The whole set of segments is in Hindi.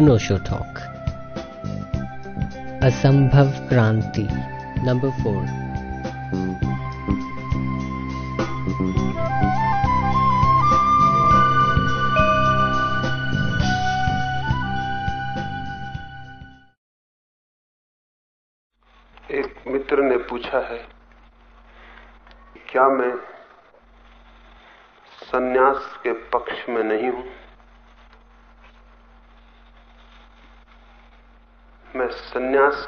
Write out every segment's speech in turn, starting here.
अनोशो टॉक असंभव क्रांति नंबर फोर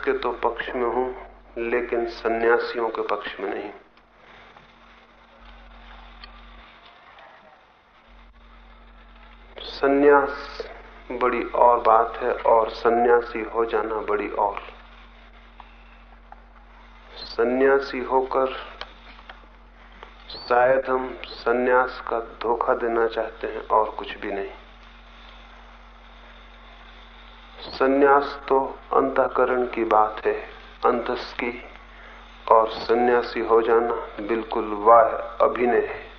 के तो पक्ष में हूँ, लेकिन सन्यासियों के पक्ष में नहीं। सन्यास बड़ी और बात है, और सन्यासी हो जाना बड़ी और। सन्यासी होकर शायद हम सन्यास का धोखा देना चाहते हैं, और कुछ भी नहीं। सन्यास तो अंतकरण की बात है। अंतस की और सन्यासी हो जाना बिल्कुल वाह अभिनय है।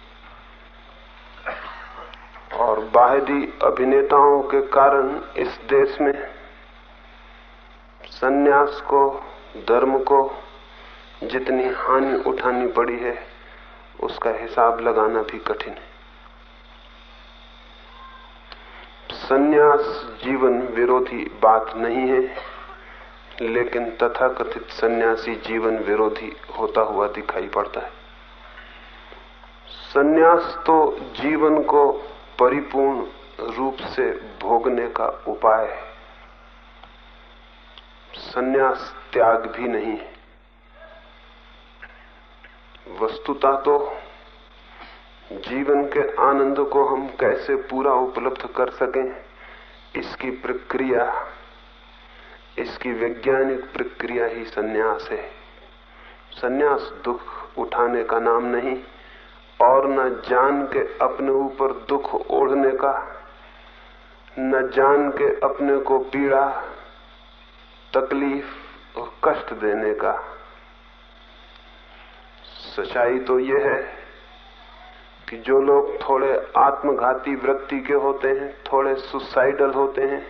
और बाहरी अभिनेताओं के कारण इस देश में सन्यास को, धर्म को जितनी हानि उठानी पड़ी है, उसका हिसाब लगाना भी कठिन है। सन्यास जीवन विरोधी बात नहीं है, लेकिन तथाकथित सन्यासी जीवन विरोधी होता हुआ दिखाई पड़ता है। सन्यास तो जीवन को परिपूर्ण रूप से भोगने का उपाय है। सन्यास त्याग भी नहीं है। वस्तुता तो जीवन के आनंद को हम कैसे पूरा उपलब्ध कर सकें? इसकी प्रक्रिया, इसकी वैज्ञानिक प्रक्रिया ही सन्यास है। सन्यास दुख उठाने का नाम नहीं, और न जान के अपने ऊपर दुख ओढ़ने का, न जान के अपने को पीड़ा, तकलीफ़ और कष्ट देने का। सच्चाई तो यह है कि जो लोग थोड़े आत्मघाती वृत्ति के होते हैं, थोड़े सुसाइडल होते हैं,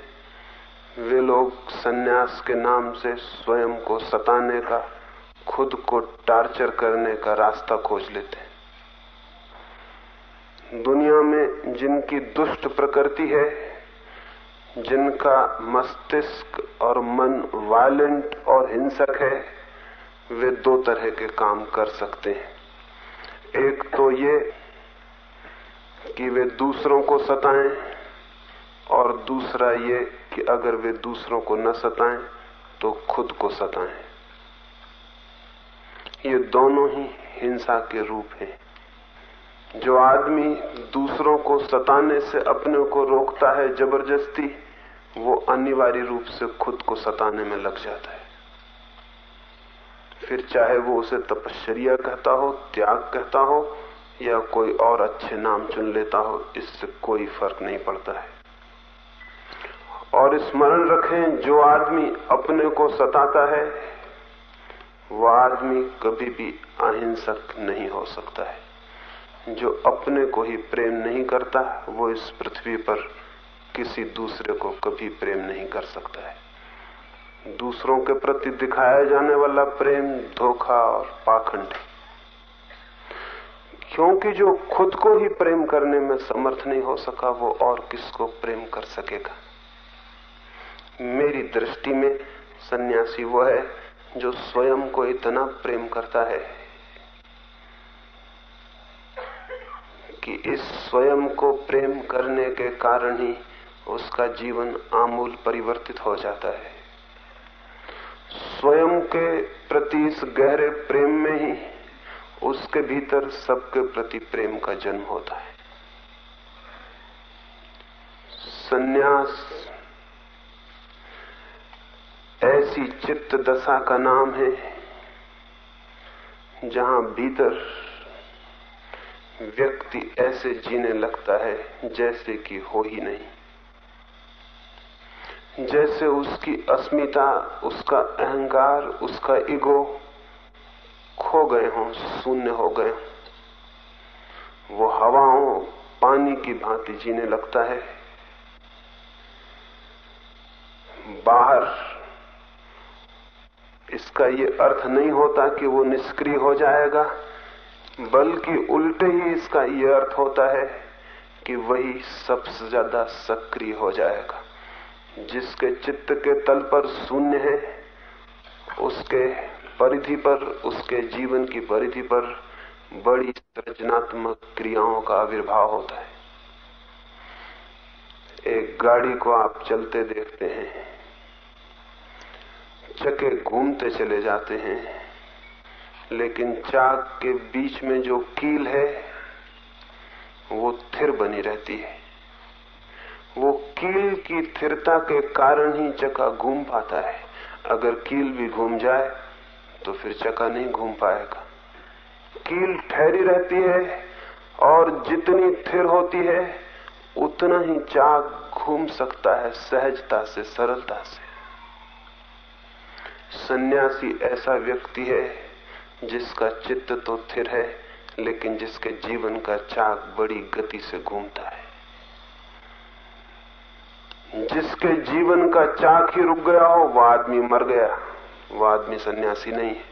वे लोग सन्यास के नाम से स्वयं को सताने का, खुद को टार्चर करने का रास्ता खोज लेते हैं। दुनिया में जिनकी दुष्ट प्रकृति है, जिनका मस्तिष्क और मन वायलेंट और हिंसक है, वे दो तरह के काम कर सकते हैं। एक तो ये कि वे दूसरों को सताएँ और दूसरा ये कि अगर वे दूसरों को न सताएँ तो खुद को सताएँ। ये दोनों ही हिंसा के रूप हैं। जो आदमी दूसरों को सताने से अपने को रोकता है ज़बरदस्ती, वो अनिवार्य रूप से खुद को सताने में लग जाता है। फिर चाहे वो उसे तपश्चर्या कहता हो, त्याग कहता हो या कोई और अच्छे नाम चुन लेता हो, इससे कोई फ़र्क नहीं पड़ता है। और स्मरण रखें, जो आदमी अपने को सताता है वो आदमी कभी भी अहिंसक नहीं हो सकता है। जो अपने को ही प्रेम नहीं करता, वो इस पृथ्वी पर किसी दूसरे को कभी प्रेम नहीं कर सकता है। दूसरों के प्रति दिखाया जाने वाला प्रेम धोखा और पाखंड है। क्योंकि जो खुद को ही प्रेम करने में समर्थ नहीं हो सका, वो और किसको प्रेम कर सकेगा? मेरी दृष्टि में सन्यासी वो है जो स्वयं को इतना प्रेम करता है कि इस स्वयं को प्रेम करने के कारण ही उसका जीवन आमूल परिवर्तित हो जाता है। स्वयं के प्रति इस गहरे प्रेम में ही उसके भीतर सबके प्रति प्रेम का जन्म होता है। सन्यास ऐसी चित्त दशा का नाम है, जहाँ भीतर व्यक्ति ऐसे जीने लगता है जैसे कि हो ही नहीं। जैसे उसकी अस्मिता, उसका अहंकार, उसका ईगो खो गए हों, शून्य हो गए हों। वो हवाओं, पानी की भांति जीने लगता है। बाहर, इसका ये अर्थ नहीं होता कि वो निष्क्रिय हो जाएगा, बल्कि उल्टे ही इसका ये अर्थ होता है कि वही सबसे ज़्यादा सक्रिय हो जाएगा। जिसके चित्त के तल पर शून्य है, उसके परिधि पर, उसके जीवन की परिधि पर बड़ी सृजनात्मक क्रियाओं का आविर्भाव होता है। एक गाड़ी को आप चलते देखते हैं चके घूमते चले जाते हैं, लेकिन चाक के बीच में जो कील है, वो थिर बनी रहती है। वो कील की थिरता के कारण ही चका घूम पाता है। अगर कील भी घूम जाए तो फिर चका नहीं घूम पाएगा। कील ठहरी रहती है और जितनी थिर होती है, उतना ही चाक घूम सकता है सहजता से, सरलता से। सन्यासी ऐसा व्यक्ति है जिसका चित्त तो थिर है, लेकिन जिसके जीवन का चाक बड़ी गति से घूमता है। जिसके जीवन का चाक ही रुक गया हो वह आदमी मर गया। वह आदमी सन्यासी नहीं है।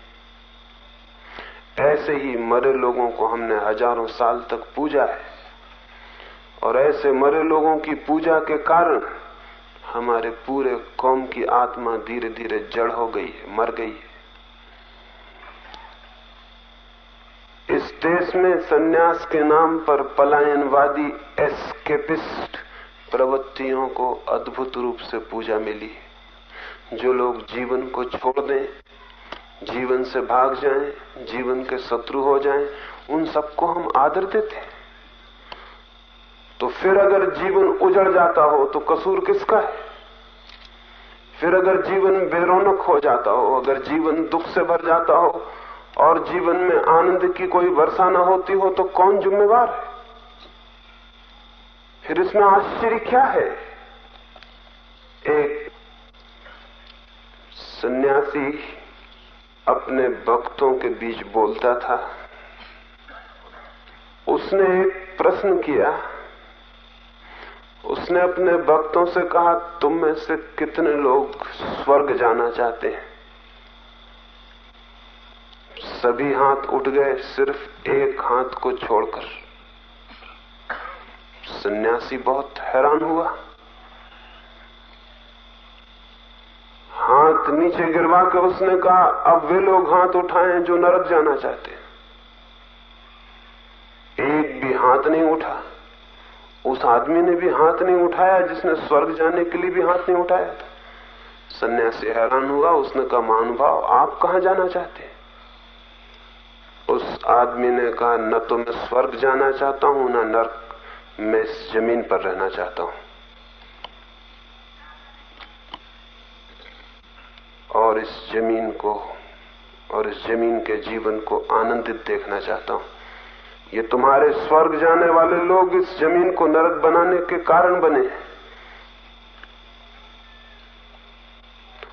ऐसे ही मरे लोगों को हमने हज़ारों साल तक पूजा है। और ऐसे मरे लोगों की पूजा के कारण हमारे पूरे कौम की आत्मा धीरे धीरे जड़ हो गई है, मर गई है। इस देश में सन्यास के नाम पर पलायनवादी एस्केपिस्ट प्रवृत्तियों को अद्भुत रूप से पूजा मिली जो लोग जीवन को छोड़ दें जीवन से भाग जाएँ, जीवन के शत्रु हो जाएँ, उन सबको हम आदर देते हैं। तो फिर अगर जीवन उजड़ जाता हो तो कसूर किसका है? फिर अगर जीवन बेरोनक हो जाता हो अगर जीवन दुख से भर जाता हो और जीवन में आनंद की कोई वर्षा न होती हो तो कौन जिम्मेवार है? फिर इसमें आश्चर्य क्या है? एक सन्यासी अपने भक्तों के बीच बोलता था। उसने एक प्रश्न किया। उसने अपने भक्तों से कहा, तुम में से कितने लोग स्वर्ग जाना चाहते हैं? सभी हाथ उठ गए, सिर्फ़ एक हाथ को छोड़कर। सन्यासी बहुत हैरान हुआ। हाथ नीचे गिरवा कर उसने कहा, अब वे लोग हाथ उठाए जो नरक जाना चाहते एक भी हाथ नहीं उठा। उस आदमी ने भी हाथ नहीं उठाया जिसने स्वर्ग जाने के लिए भी हाथ नहीं उठाया था। सन्यासी हैरान हुआ, उसने कहा, महानुभाव, आप कहा जाना चाहते उस आदमी ने कहा, न तो मैं स्वर्ग जाना चाहता हूँ, न नर्क। मैं इस ज़मीन पर रहना चाहता हूँ। और इस ज़मीन को और इस ज़मीन के जीवन को आनंदित देखना चाहता हूँ। ये तुम्हारे स्वर्ग जाने वाले लोग इस ज़मीन को नरक बनाने के कारण बने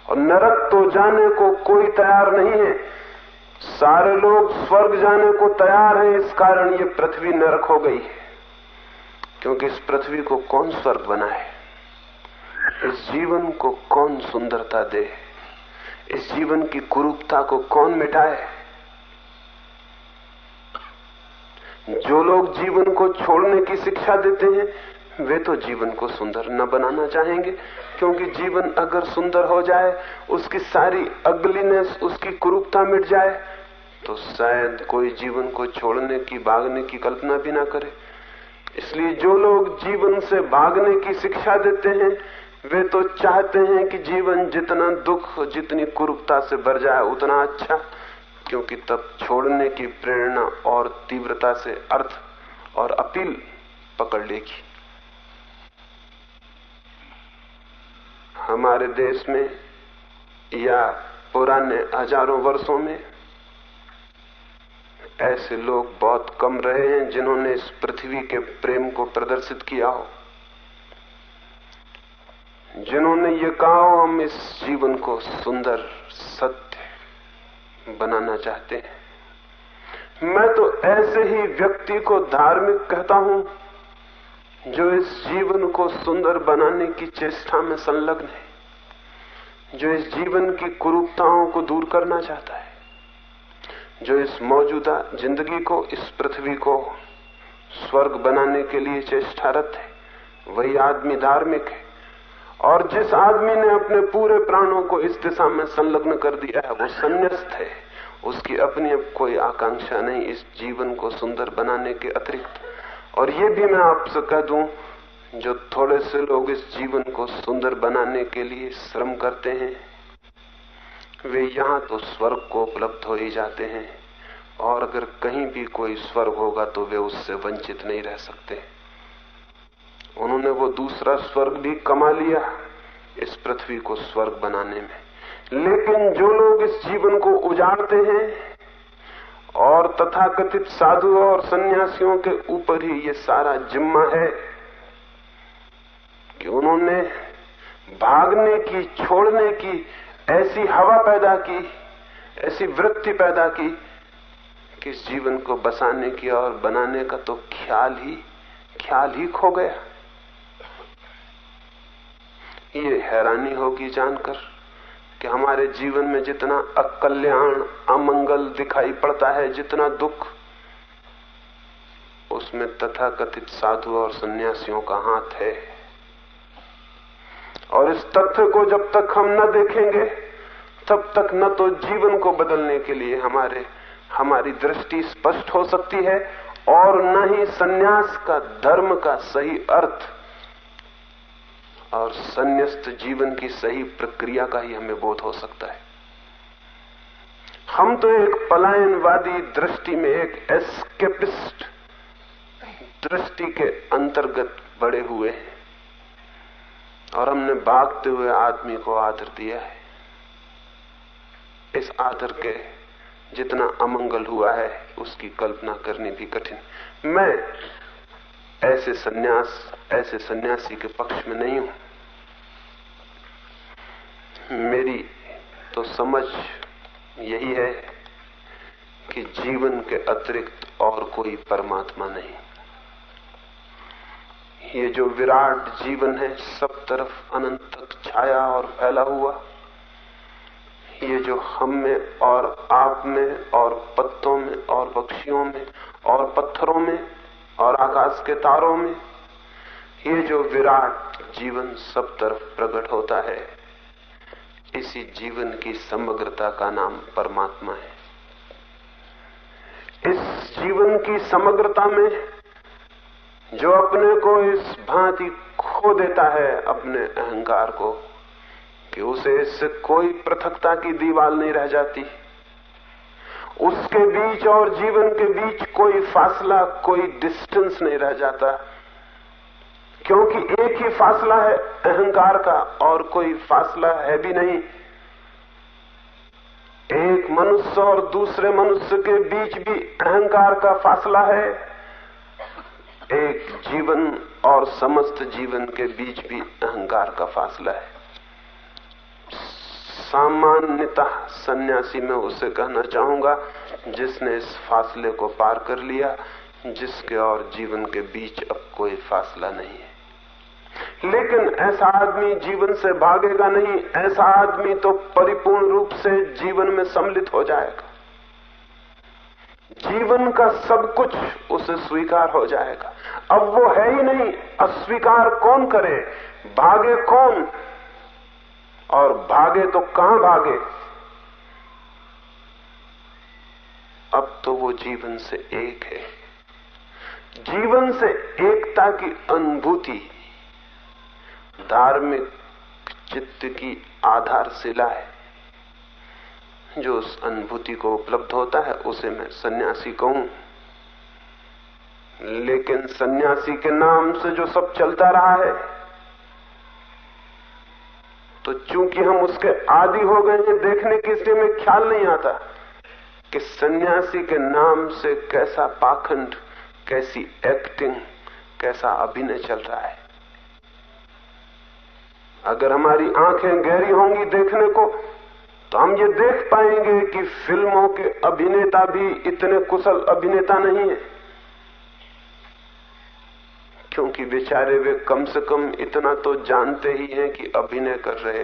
और नरक तो जाने को कोई तैयार नहीं है। सारे लोग स्वर्ग जाने को तैयार हैं, इस कारण ये पृथ्वी नरक हो गई है। क्योंकि इस पृथ्वी को कौन स्वर्ग बनाए? इस जीवन को कौन सुंदरता दे? इस जीवन की कुरूपता को कौन मिटाए? जो लोग जीवन को छोड़ने की शिक्षा देते हैं, वे तो जीवन को सुंदर न बनाना चाहेंगे, क्योंकि जीवन अगर सुंदर हो जाए, उसकी सारी अगलीनेस, उसकी कुरूपता मिट जाए तो शायद कोई जीवन को छोड़ने की, भागने की कल्पना भी ना करे। इसलिए जो लोग जीवन से भागने की शिक्षा देते हैं वे तो चाहते हैं कि जीवन जितना दुख जितनी कुरूपता से भर जाए, उतना अच्छा। क्योंकि तब छोड़ने की प्रेरणा और तीव्रता से अर्थ और अपील पकड़ लेगी। हमारे देश में या पुराने हज़ारों वर्षों में ऐसे लोग बहुत कम रहे हैं जिन्होंने इस पृथ्वी के प्रेम को प्रदर्शित किया हो। जिन्होंने ये कहा, हम इस जीवन को सुंदर, सत्य बनाना चाहते हैं। मैं तो ऐसे ही व्यक्ति को धार्मिक कहता हूँ, जो इस जीवन को सुंदर बनाने की चेष्टा में संलग्न है, जो इस जीवन की कुरूपताओं को दूर करना चाहता है, जो इस मौजूदा ज़िंदगी को, इस पृथ्वी को स्वर्ग बनाने के लिए चेष्टारत है। वही आदमी धार्मिक है। और जिस आदमी ने अपने पूरे प्राणों को इस दिशा में संलग्न कर दिया है, वो संन्यास्त है। उसकी अपनी अब कोई आकांक्षा नहीं इस जीवन को सुंदर बनाने के अतिरिक्त। और ये भी मैं आपसे कह दूँ, जो थोड़े से लोग इस जीवन को सुंदर बनाने के लिए श्रम करते हैं, वे यहाँ तो स्वर्ग को उपलब्ध हो ही जाते हैं। और अगर कहीं भी कोई स्वर्ग होगा तो वे उससे वंचित नहीं रह सकते। उन्होंने वो दूसरा स्वर्ग भी कमा लिया इस पृथ्वी को स्वर्ग बनाने में। लेकिन जो लोग इस जीवन को उजाड़ते हैं और तथाकथित साधु और सन्यासियों के ऊपर ही ये सारा जिम्मा है कि उन्होंने भागने की, छोड़ने की, ऐसी हवा पैदा की, ऐसी वृत्ति पैदा की कि इस जीवन को बसाने की और बनाने का तो ख्याल ही ख्याल ही खो गया। ये हैरानी होगी जानकर कि हमारे जीवन में जितना अकल्याण, अमंगल दिखाई पड़ता है, जितना दुख, उसमें तथाकथित साधु और सन्यासियों का हाथ है। और इस तथ्य को जब तक हम न देखेंगे, तब तक न तो जीवन को बदलने के लिए हमारे, हमारी दृष्टि स्पष्ट हो सकती है और न ही सन्यास का, धर्म का सही अर्थ और संन्यास्त जीवन की सही प्रक्रिया का ही हमें बोध हो सकता है। हम तो एक पलायनवादी दृष्टि में एक एस्केपिस्ट दृष्टि के अंतर्गत बड़े हुए हैं और हमने भागते हुए आदमी को आदर दिया है। इस आदर के जितना अमंगल हुआ है, उसकी कल्पना करनी भी कठिन। मैं ऐसे सन्यास, ऐसे सन्यासी के पक्ष में नहीं हूँ। मेरी तो समझ यही है कि जीवन के अतिरिक्त और कोई परमात्मा नहीं। ये जो विराट जीवन है, सब तरफ़ अनंत तक छाया और फैला हुआ, ये जो हम में और आप में और पत्तों में और पक्षियों में और पत्थरों में और आकाश के तारों में ये जो विराट जीवन सब तरफ़ प्रकट होता है, इसी जीवन की समग्रता का नाम परमात्मा है। इस जीवन की समग्रता में जो अपने को इस भांति खो देता है, अपने अहंकार को, कि उसे इससे कोई पृथकता की दीवार नहीं रह जाती। उसके बीच और जीवन के बीच कोई फासला, कोई डिस्टेंस नहीं रह जाता। क्योंकि एक ही फासला है अहंकार का, और कोई फासला है भी नहीं। एक मनुष्य और दूसरे मनुष्य के बीच भी अहंकार का फासला है। एक जीवन और समस्त जीवन के बीच भी अहंकार का फासला है। सामान्यता सन्यासी में उसे कहना चाहूँगा, जिसने इस फासले को पार कर लिया, जिसके और जीवन के बीच अब कोई फासला नहीं है। लेकिन ऐसा आदमी जीवन से भागेगा नहीं, ऐसा आदमी तो परिपूर्ण रूप से जीवन में सम्मिलित हो जाएगा। जीवन का सब कुछ उसे स्वीकार हो जाएगा। अब वो है ही नहीं, अस्वीकार कौन करे? भागे कौन? और भागे तो कहाँ भागे? अब तो वो जीवन से एक है। जीवन से एकता की अनुभूति, धार्मिक चित्त की आधारशिला है। जो उस अनुभूति को उपलब्ध होता है, उसे मैं सन्यासी कहूँ। लेकिन सन्यासी के नाम से जो सब चलता रहा है तो चूँकि हम उसके आदि हो गए हैं, देखने के इसलिए में ख्याल नहीं आता कि सन्यासी के नाम से कैसा पाखंड, कैसी एक्टिंग कैसा अभिनय चल रहा है। अगर हमारी आँखें गहरी होंगी देखने को तो हम ये देख पाएँगे कि फ़िल्मों के अभिनेता भी इतने कुशल अभिनेता नहीं है। क्योंकि बेचारे वे कम से कम इतना तो जानते ही हैं कि अभिनय कर रहे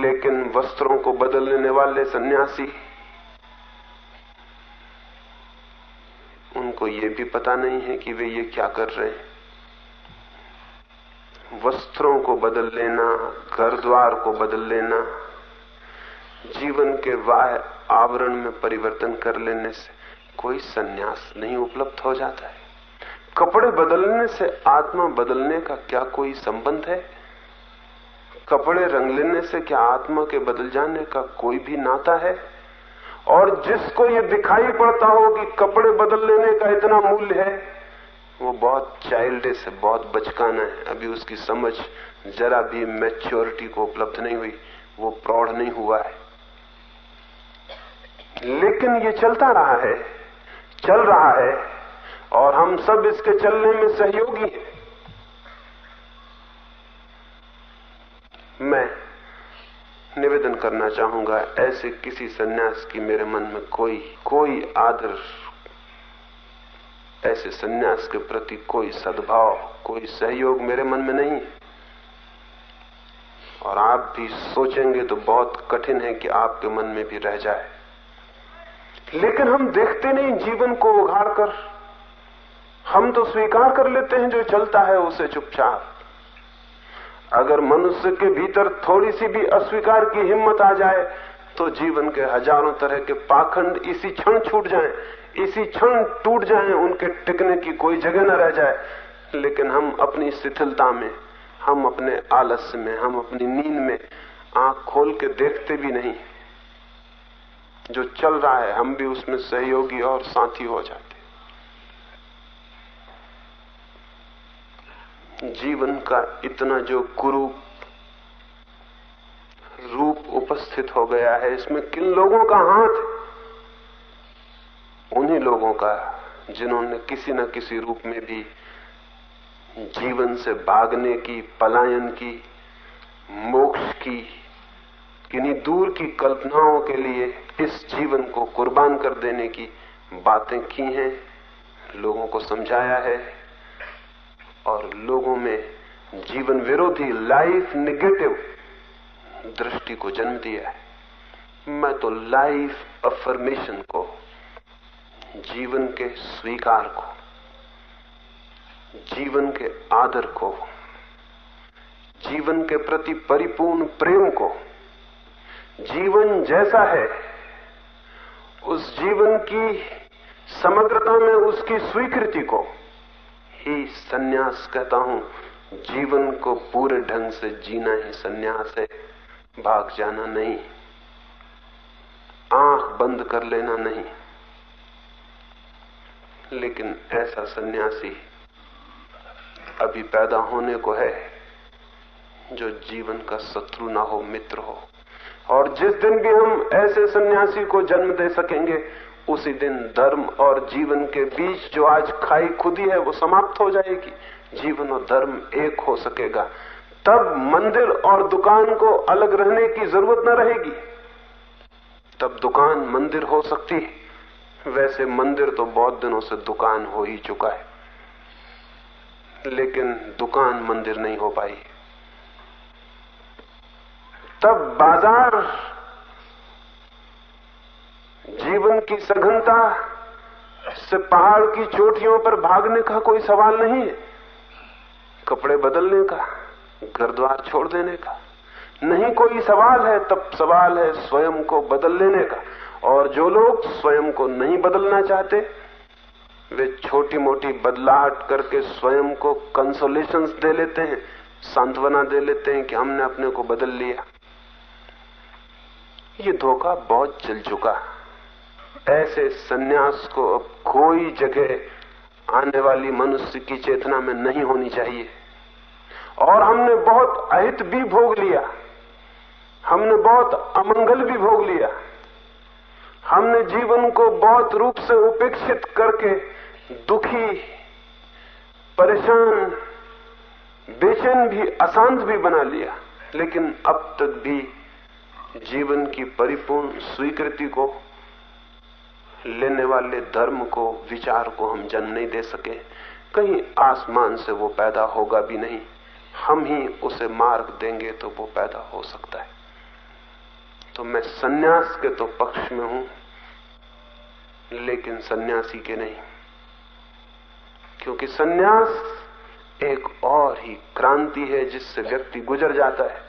लेकिन वस्त्रों को बदल लेने वाले सन्यासी, उनको ये भी पता नहीं है कि वे ये क्या कर रहे हैं। वस्त्रों को बदल लेना घर द्वार को बदल लेना, जीवन के वाह आवरण में परिवर्तन कर लेने से कोई सन्यास नहीं उपलब्ध हो जाता है। कपड़े बदलने से आत्मा बदलने का क्या कोई संबंध है? कपड़े रंग लेने से क्या आत्मा के बदल जाने का कोई भी नाता है? और जिसको ये दिखाई पड़ता हो कि कपड़े बदल लेने का इतना मूल्य है, वो बहुत चाइल्डिश है, बहुत बचकाना है। अभी उसकी समझ जरा भी मैच्योरिटी को उपलब्ध नहीं हुई, वो प्रौढ़ नहीं हुआ है। लेकिन ये चलता रहा है। चल रहा है और हम सब इसके चलने में सहयोगी हैं। मैं निवेदन करना चाहूँगा, ऐसे किसी सन्यास की मेरे मन में कोई कोई आदर, ऐसे सन्यास के प्रति कोई सद्भाव, कोई सहयोग मेरे मन में नहीं और आप भी सोचेंगे तो बहुत कठिन है कि आपके मन में भी रह जाए। लेकिन हम देखते नहीं जीवन को उघाड़ कर हम तो स्वीकार कर लेते हैं जो चलता है उसे चुपचाप। अगर मनुष्य के भीतर थोड़ी सी भी अस्वीकार की हिम्मत आ जाए तो जीवन के हज़ारों तरह के पाखंड इसी क्षण छूट जाएँ, इसी क्षण टूट जाएँ, उनके टिकने की कोई जगह न रह जाए। लेकिन हम अपनी शिथिलता में हम अपने आलस्य में हम अपनी नींद में आँख खोल के देखते भी नहीं। जो चल रहा है, हम भी उसमें सहयोगी और साथी हो जाते जीवन का इतना जो कुरूप रूप उपस्थित हो गया है, इसमें किन लोगों का हाथ उन्हीं लोगों का, जिन्होंने किसी न किसी रूप में भी जीवन से भागने की, पलायन की, मोक्ष की किन्हीं दूर की कल्पनाओं के लिए इस जीवन को कुर्बान कर देने की बातें की हैं, लोगों को समझाया है, और लोगों में जीवन विरोधी लाइफ निगेटिव दृष्टि को जन्म दिया है। मैं तो लाइफ अफर्मेशन को, जीवन के स्वीकार को, जीवन के आदर को, जीवन के प्रति परिपूर्ण प्रेम को जीवन जैसा है, उस जीवन की समग्रता में उसकी स्वीकृति को ही सन्यास कहता हूँ। जीवन को पूरे ढंग से जीना ही सन्यास है, भाग जाना नहीं, आँख बंद कर लेना नहीं। लेकिन ऐसा सन्यासी अभी पैदा होने को है, जो जीवन का शत्रु ना हो, मित्र हो। और जिस दिन भी हम ऐसे सन्यासी को जन्म दे सकेंगे, उसी दिन धर्म और जीवन के बीच जो आज खाई खुदी है, वो समाप्त हो जाएगी। जीवन और धर्म एक हो सकेगा। तब मंदिर और दुकान को अलग रहने की ज़रूरत न रहेगी। तब दुकान मंदिर हो सकती है। वैसे मंदिर तो बहुत दिनों से दुकान हो ही चुका है। लेकिन दुकान मंदिर नहीं हो पाई। तब बाज़ार जीवन की सघनता से पहाड़ की चोटियों पर भागने का कोई सवाल नहीं है। कपड़े बदलने का, घर द्वार छोड़ देने का। नहीं कोई सवाल है, तब सवाल है स्वयं को बदल लेने का। और जो लोग स्वयं को नहीं बदलना चाहते, वे छोटी मोटी बदलाहट करके स्वयं को कंसोलेशन दे लेते हैं, सांत्वना दे लेते हैं कि हमने अपने को बदल लिया। ये धोखा बहुत चल चुका ऐसे सन्यास को अब कोई जगह आने वाली मनुष्य की चेतना में नहीं होनी चाहिए। और हमने बहुत अहित भी भोग लिया। हमने बहुत अमंगल भी भोग लिया। हमने जीवन को बहुत रूप से उपेक्षित करके दुखी, परेशान, बेचैन भी, अशांत भी बना लिया। लेकिन अब तक भी जीवन की परिपूर्ण स्वीकृति को, लेने वाले धर्म को, विचार को हम जन्म नहीं दे सके। कहीं आसमान से वो पैदा होगा भी नहीं। हम ही उसे मार्ग देंगे तो वो पैदा हो सकता है। तो मैं सन्यास के तो पक्ष में हूँ, लेकिन सन्यासी के नहीं। क्योंकि सन्यास एक और ही क्रांति है जिससे व्यक्ति गुजर जाता है।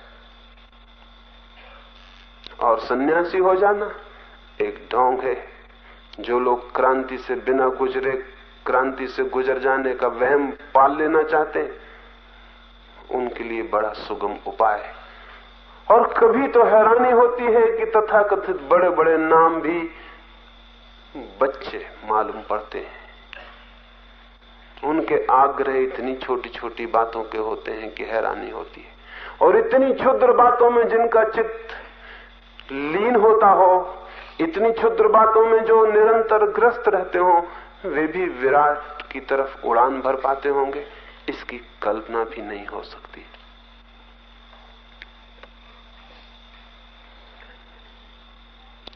और सन्यासी हो जाना एक ढोंग है। जो लोग क्रांति से बिना गुजरे, क्रांति से गुजर जाने का वहम पाल लेना चाहते, उनके लिए बड़ा सुगम उपाय है। और कभी तो हैरानी होती है कि तथाकथित बड़े बड़े नाम भी बच्चे मालूम पड़ते हैं। उनके आग्रह इतनी छोटी छोटी बातों के होते हैं कि हैरानी होती है। और इतनी क्षुद्र बातों में जिनका चित्त लीन होता हो, इतनी क्षुद्र बातों में जो निरंतर ग्रस्त रहते हो, वे भी विराट की तरफ़ उड़ान भर पाते होंगे। इसकी कल्पना भी नहीं हो सकती।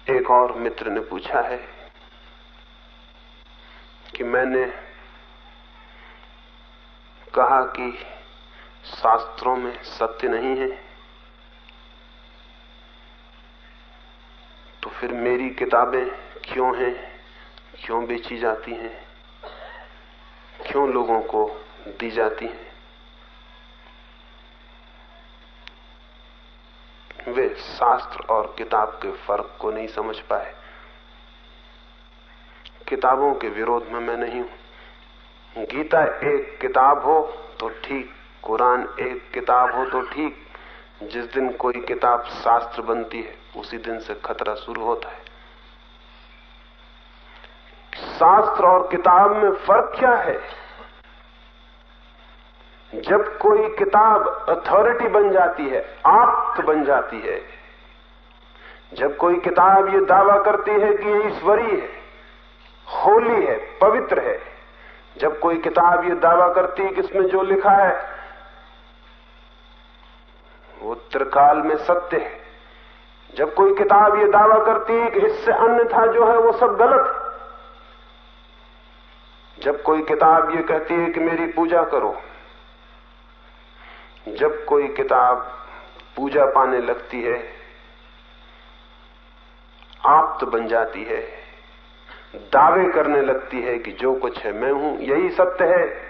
एक और मित्र ने पूछा है कि मैंने कहा कि शास्त्रों में सत्य नहीं है। फिर मेरी किताबें क्यों हैं? क्यों बेची जाती हैं? क्यों लोगों को दी जाती हैं? वे शास्त्र और किताब के फ़र्क को नहीं समझ पाए। किताबों के विरोध में मैं नहीं हूँ। गीता एक किताब हो तो ठीक, कुरान एक किताब हो तो ठीक जिस दिन कोई किताब शास्त्र बनती है, उसी दिन से खतरा शुरू होता है। शास्त्र और किताब में फ़र्क क्या है? जब कोई किताब अथॉरिटी बन जाती है, आप्त बन जाती है, जब कोई किताब ये दावा करती है कि ये ईश्वरीय है, होली है, पवित्र है, जब कोई किताब ये दावा करती है कि इसमें जो लिखा है वो त्रिकाल में सत्य है। जब कोई किताब ये दावा करती है कि इससे अन्य था जो है वो सब गलत है। जब कोई किताब ये कहती है कि मेरी पूजा करो, जब कोई किताब पूजा पाने लगती है आप तो बन जाती है, दावे करने लगती है कि जो कुछ है, मैं हूँ, यही सत्य है।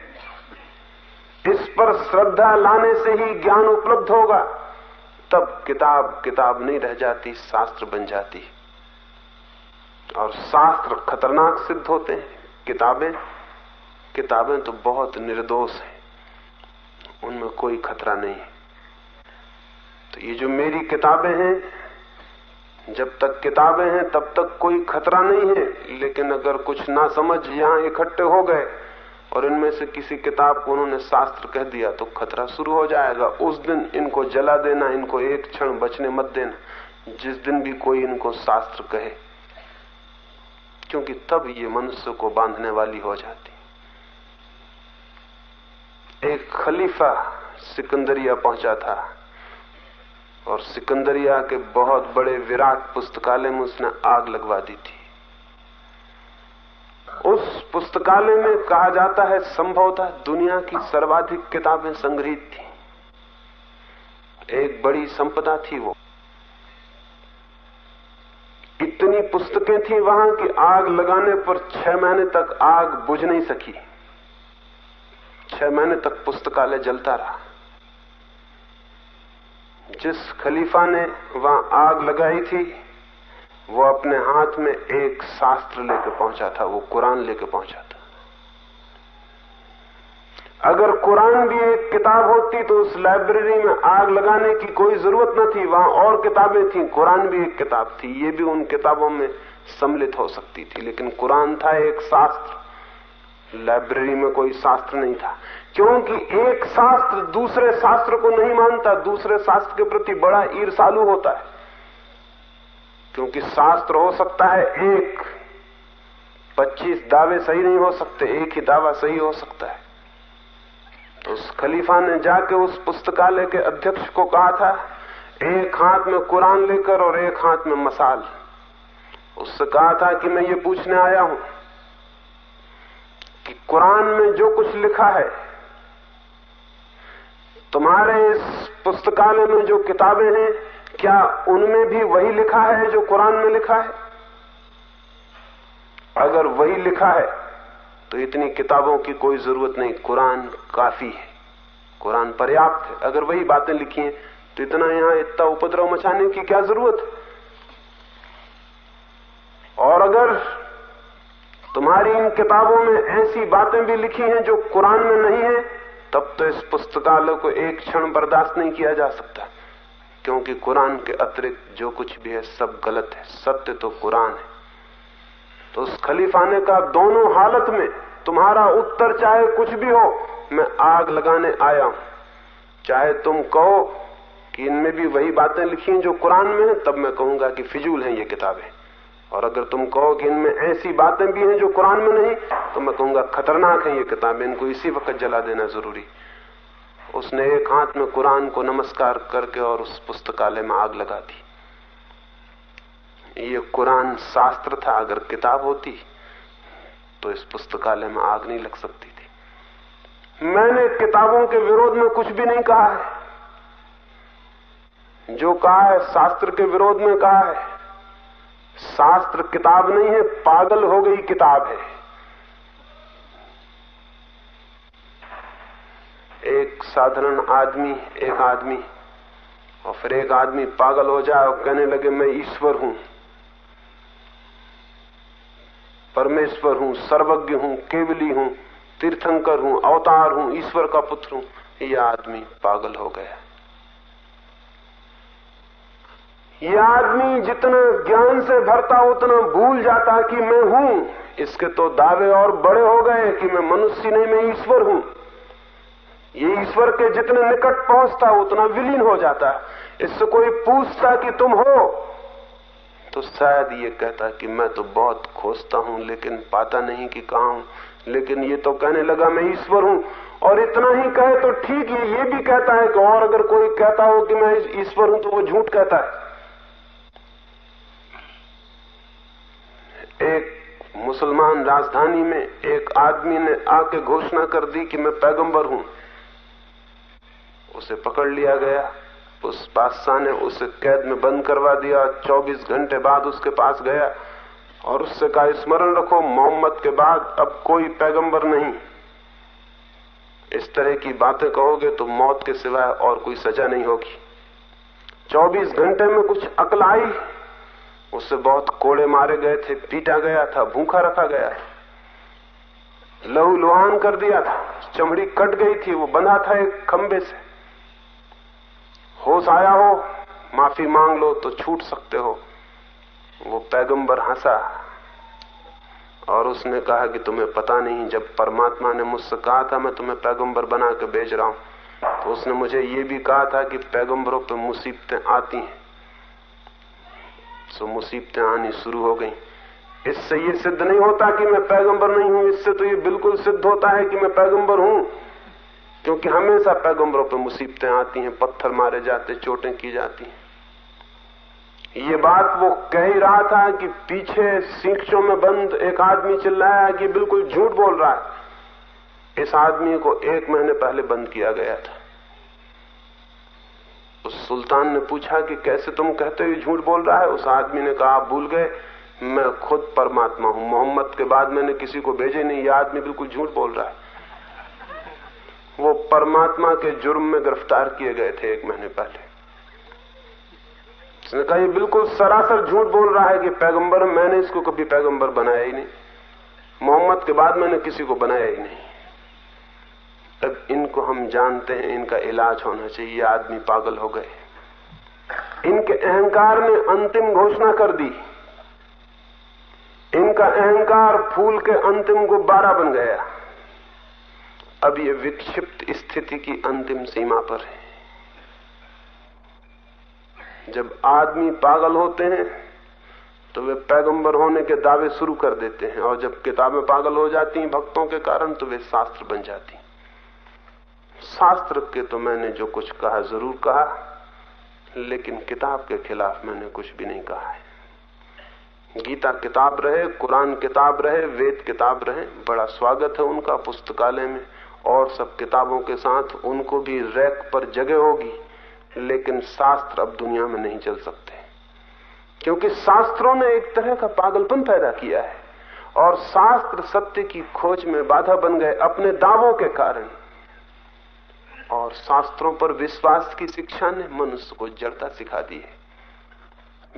इस पर श्रद्धा लाने से ही ज्ञान उपलब्ध होगा। तब किताब किताब नहीं रह जाती, शास्त्र बन जाती। और शास्त्र खतरनाक सिद्ध होते हैं। किताबें किताबें तो बहुत निर्दोष हैं। उनमें कोई खतरा नहीं। है तो ये जो मेरी किताबें हैं, जब तक किताबें हैं, तब तक कोई खतरा नहीं है। लेकिन अगर कुछ ना समझ यहाँ इकट्ठे हो गए और इनमें से किसी किताब को उन्होंने शास्त्र कह दिया तो खतरा शुरू हो जाएगा। उस दिन इनको जला देना, इनको एक क्षण बचने मत देना। जिस दिन भी कोई इनको शास्त्र कहे, क्योंकि तब ये मनुष्य को बांधने वाली हो जाती। एक खलीफा सिकंदरिया पहुँचा था और सिकंदरिया के बहुत बड़े विराट पुस्तकालय में उसने आग लगवा दी थी। उस पुस्तकालय में कहा जाता है, संभवतः दुनिया की सर्वाधिक किताबें संग्रहित थी। एक बड़ी संपदा थी वो। इतनी पुस्तकें थी वहाँ कि आग लगाने पर छह महीने तक आग बुझ नहीं सकी। छह महीने तक पुस्तकालय जलता रहा। जिस खलीफा ने वहाँ आग लगाई थी वो अपने हाथ में एक शास्त्र लेकर पहुँचा था, वो कुरान लेकर पहुँचा था। अगर कुरान भी एक किताब होती तो उस लाइब्रेरी में आग लगाने की कोई ज़रूरत न थी, वहाँ और किताबें थी। कुरान भी एक किताब थी, ये भी उन किताबों में सम्मिलित हो सकती थी, लेकिन कुरान था एक शास्त्र। लाइब्रेरी में कोई शास्त्र नहीं था, क्योंकि एक शास्त्र दूसरे शास्त्र को नहीं मानता, दूसरे शास्त्र के प्रति बड़ा ईर्षालु होता है। क्योंकि शास्त्र हो सकता है एक पच्चीस दावे सही नहीं हो सकते, एक ही दावा सही हो सकता है। तो उस खलीफा ने जाके उस पुस्तकालय के अध्यक्ष को कहा था, एक हाथ में कुरान लेकर और एक हाथ में मसाल। उससे कहा था कि मैं ये पूछने आया हूँ कि कुरान में जो कुछ लिखा है, तुम्हारे इस पुस्तकालय में जो किताबें हैं क्या उनमें भी वही लिखा है जो कुरान में लिखा है? अगर वही लिखा है तो इतनी किताबों की कोई ज़रूरत नहीं। कुरान काफ़ी है। कुरान पर्याप्त है। अगर वही बातें लिखी हैं तो इतना यहाँ इतना उपद्रव मचाने की क्या ज़रूरत है? और अगर तुम्हारी इन किताबों में ऐसी बातें भी लिखी हैं जो कुरान में नहीं है, तब तो इस पुस्तकालय को एक क्षण बर्दाश्त नहीं किया जा सकता। क्योंकि कुरान के अतिरिक्त जो कुछ भी है, सब गलत है। सत्य तो कुरान है। तो उस खलीफा ने कहा, दोनों हालत में तुम्हारा उत्तर चाहे कुछ भी हो, मैं आग लगाने आया हूँ। चाहे तुम कहो कि इनमें भी वही बातें लिखी हैं जो कुरान में है, तब मैं कहूँगा कि फिजूल हैं ये किताबें। और अगर तुम कहो कि इनमें ऐसी बातें भी हैं जो कुरान में नहीं तो मैं कहूँगा, खतरनाक है ये किताबें, इनको इसी वक्त जला देना ज़रूरी उसने एक हाथ में कुरान को नमस्कार करके और उस पुस्तकालय में आग लगा दी। ये कुरान शास्त्र था, अगर किताब होती तो इस पुस्तकालय में आग नहीं लग सकती थी। मैंने किताबों के विरोध में कुछ भी नहीं कहा है। जो कहा है, शास्त्र के विरोध में कहा है। शास्त्र किताब नहीं है, पागल हो गई किताब है। एक साधारण आदमी, एक आदमी। और फिर एक आदमी पागल हो जाए और कहने लगे, मैं ईश्वर हूँ। परमेश्वर हूँ, सर्वज्ञ हूँ, केवली हूँ, तीर्थंकर हूँ, अवतार हूँ, ईश्वर का पुत्र हूँ। यह आदमी पागल हो गया। यह आदमी जितना ज्ञान से भरता, उतना भूल जाता कि मैं हूँ। इसके तो दावे और बड़े हो गए कि मैं मनुष्य नहीं, मैं ईश्वर हूँ। ये ईश्वर के जितने निकट पहुँचता उतना विलीन हो जाता है। इससे कोई पूछता कि तुम हो तो शायद ये कहता कि मैं तो बहुत खोजता हूँ, लेकिन पाता नहीं कि कहा हूँ। लेकिन ये तो कहने लगा, मैं ईश्वर हूँ। और इतना ही कहे तो ठीक है ये भी कहता है कि और अगर कोई कहता हो कि मैं ईश्वर हूँ तो वो झूठ कहता है। एक मुसलमान राजधानी में एक आदमी ने आके घोषणा कर दी कि मैं पैगंबर हूँ। उसे पकड़ लिया गया। उस बादशाह ने उसे कैद में बंद करवा दिया। 24 घंटे बाद उसके पास गया और उससे कहा, स्मरण रखो, मोहम्मद के बाद अब कोई पैगंबर नहीं। इस तरह की बातें कहोगे तो मौत के सिवाय और कोई सजा नहीं होगी। 24 घंटे में कुछ अकल आई। उससे बहुत कोड़े मारे गए थे, पीटा गया था, भूखा रखा गया लहू लुहान कर दिया था, चमड़ी कट गई थी, वो बंधा था एक खंबे से। होश आया हो, माफ़ी मांग लो तो छूट सकते हो। वो पैगंबर हंसा और उसने कहा कि तुम्हें पता नहीं, जब परमात्मा ने मुझसे कहा था, मैं तुम्हें पैगंबर बना के भेज रहा हूँ। तो उसने मुझे ये भी कहा था कि पैगंबरों पे मुसीबतें आती हैं। सो मुसीबतें आनी शुरू हो गई। इससे ये सिद्ध नहीं होता कि मैं पैगंबर नहीं हूँ, इससे तो ये बिल्कुल सिद्ध होता है कि मैं पैगंबर हूँ। क्योंकि हमेशा पैगंबरों पर मुसीबतें आती हैं, पत्थर मारे जाते चोटें की जाती हैं। ये बात वो कह ही रहा था कि पीछे सीखों में बंद एक आदमी चिल्लाया कि बिल्कुल झूठ बोल रहा है। इस आदमी को एक महीने पहले बंद किया गया था। उस सुल्तान ने पूछा कि कैसे तुम कहते हो झूठ बोल रहा है? उस आदमी ने कहा, आप भूल गए, मैं खुद परमात्मा हूँ। मोहम्मद के बाद मैंने किसी को भेजे नहीं यह आदमी बिल्कुल झूठ बोल रहा है। वो परमात्मा के जुर्म में गिरफ़्तार किए गए थे एक महीने पहले। उसने कहा, ये बिल्कुल सरासर झूठ बोल रहा है कि पैगंबर, मैंने इसको कभी पैगंबर बनाया ही नहीं। मोहम्मद के बाद मैंने किसी को बनाया ही नहीं। तब इनको हम जानते हैं, इनका इलाज होना चाहिए आदमी पागल हो गए। इनके अहंकार ने अंतिम घोषणा कर दी। इनका अहंकार फूल के अंतिम गुब्बारा बन गया। अब ये विक्षिप्त स्थिति की अंतिम सीमा पर है। जब आदमी पागल होते हैं तो वे पैगंबर होने के दावे शुरू कर देते हैं, और जब किताबें पागल हो जाती हैं भक्तों के कारण तो वे शास्त्र बन जाती शास्त्र के तो मैंने जो कुछ कहा ज़रूर कहा, लेकिन किताब के खिलाफ मैंने कुछ भी नहीं कहा है। गीता किताब रहे, कुरान किताब रहे, वेद किताब रहे, बड़ा स्वागत है उनका पुस्तकालय में। और सब किताबों के साथ उनको भी रैक पर जगह होगी, लेकिन शास्त्र अब दुनिया में नहीं चल सकते। क्योंकि शास्त्रों ने एक तरह का पागलपन पैदा किया है, और शास्त्र सत्य की खोज में बाधा बन गए अपने दावों के कारण। और शास्त्रों पर विश्वास की शिक्षा ने मनुष्य को जड़ता सिखा दी है।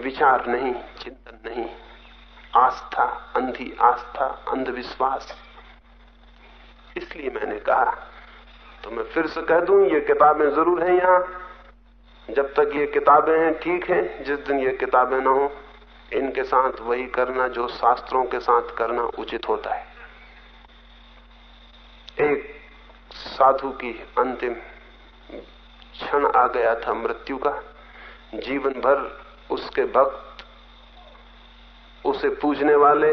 विचार नहीं, चिंतन नहीं, आस्था, अंधी आस्था, अंधविश्वास। इसलिए मैंने कहा तो मैं फिर से कह दूँ, ये किताबें ज़रूर हैं यहाँ। जब तक ये किताबें हैं, ठीक है, जिस दिन ये किताबें ना हो, इनके साथ वही करना जो शास्त्रों के साथ करना उचित होता है। एक साधु की अंतिम क्षण आ गया था मृत्यु का। जीवन भर उसके भक्त, उसे पूजने वाले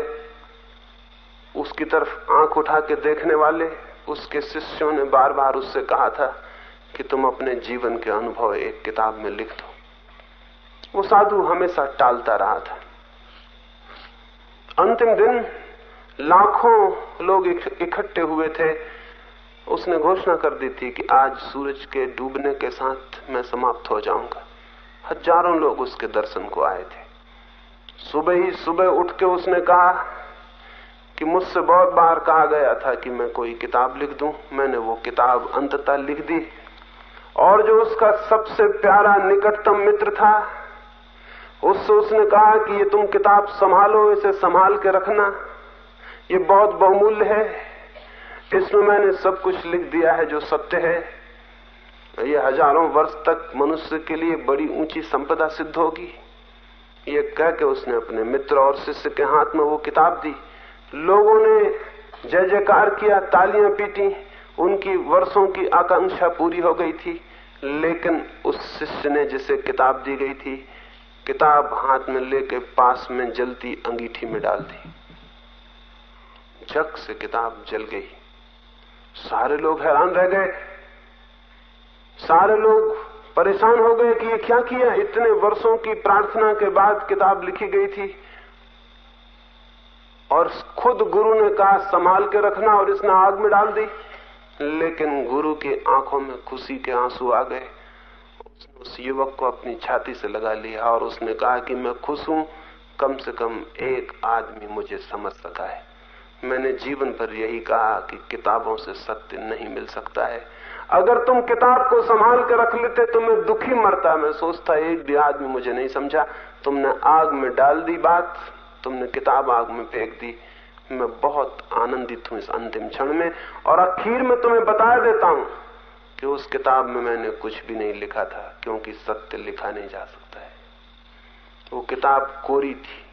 उसकी तरफ़ आँख उठा के देखने वाले, उसके शिष्यों ने बार बार उससे कहा था कि तुम अपने जीवन के अनुभव एक किताब में लिख दो। वो साधु हमेशा टालता रहा था। अंतिम दिन लाखों लोग इकट्ठे हुए थे। उसने घोषणा कर दी थी कि आज सूरज के डूबने के साथ मैं समाप्त हो जाऊँगा। हज़ारों लोग उसके दर्शन को आए थे। सुबह ही सुबह उठ के उसने कहा कि मुझसे बहुत बार कहा गया था कि मैं कोई किताब लिख दूँ। मैंने वो किताब अंततः लिख दी। और जो उसका सबसे प्यारा निकटतम मित्र था, उससे उसने कहा कि ये तुम किताब संभालो, इसे संभाल के रखना। ये बहुत बहुमूल्य है। इसमें मैंने सब कुछ लिख दिया है जो सत्य है। ये हज़ारों वर्ष तक मनुष्य के लिए बड़ी ऊँची संपदा सिद्ध होगी। ये कह के उसने अपने मित्र और शिष्य के हाथ में वो किताब दी। लोगों ने जय जयकार किया, तालियाँ पीटी, उनकी वर्षों की आकांक्षा पूरी हो गई थी, लेकिन उस शिष्य ने जिसे किताब दी गई थी, किताब हाथ में लेके पास में जलती अंगीठी में डाल दी। झक से किताब जल गई। सारे लोग हैरान रह गए। सारे लोग परेशान हो गए कि ये क्या किया? इतने वर्षों की प्रार्थना के बाद किताब लिखी गई थी। और खुद गुरु ने कहा, संभाल के रखना और इसने आग में डाल दी। लेकिन गुरु की आँखों में खुशी के आँसू आ गए। उसने उस युवक को अपनी छाती से लगा लिया और उसने कहा कि मैं खुश हूँ। कम से कम एक आदमी मुझे समझ सका है। मैंने जीवन पर यही कहा कि किताबों से सत्य नहीं मिल सकता है। अगर तुम किताब को संभाल कर रख लेते तो मैं दुखी मरता। मैं सोचता, एक भी आदमी मुझे नहीं समझा। तुमने आग में डाल दी बात। तुमने किताब आग में फेंक दी। मैं बहुत आनंदित हूँ इस अंतिम क्षण में, और आखिर में तुम्हें बता देता हूँ कि उस किताब में मैंने कुछ भी नहीं लिखा था, क्योंकि सत्य लिखा नहीं जा सकता है। वो किताब कोरी थी।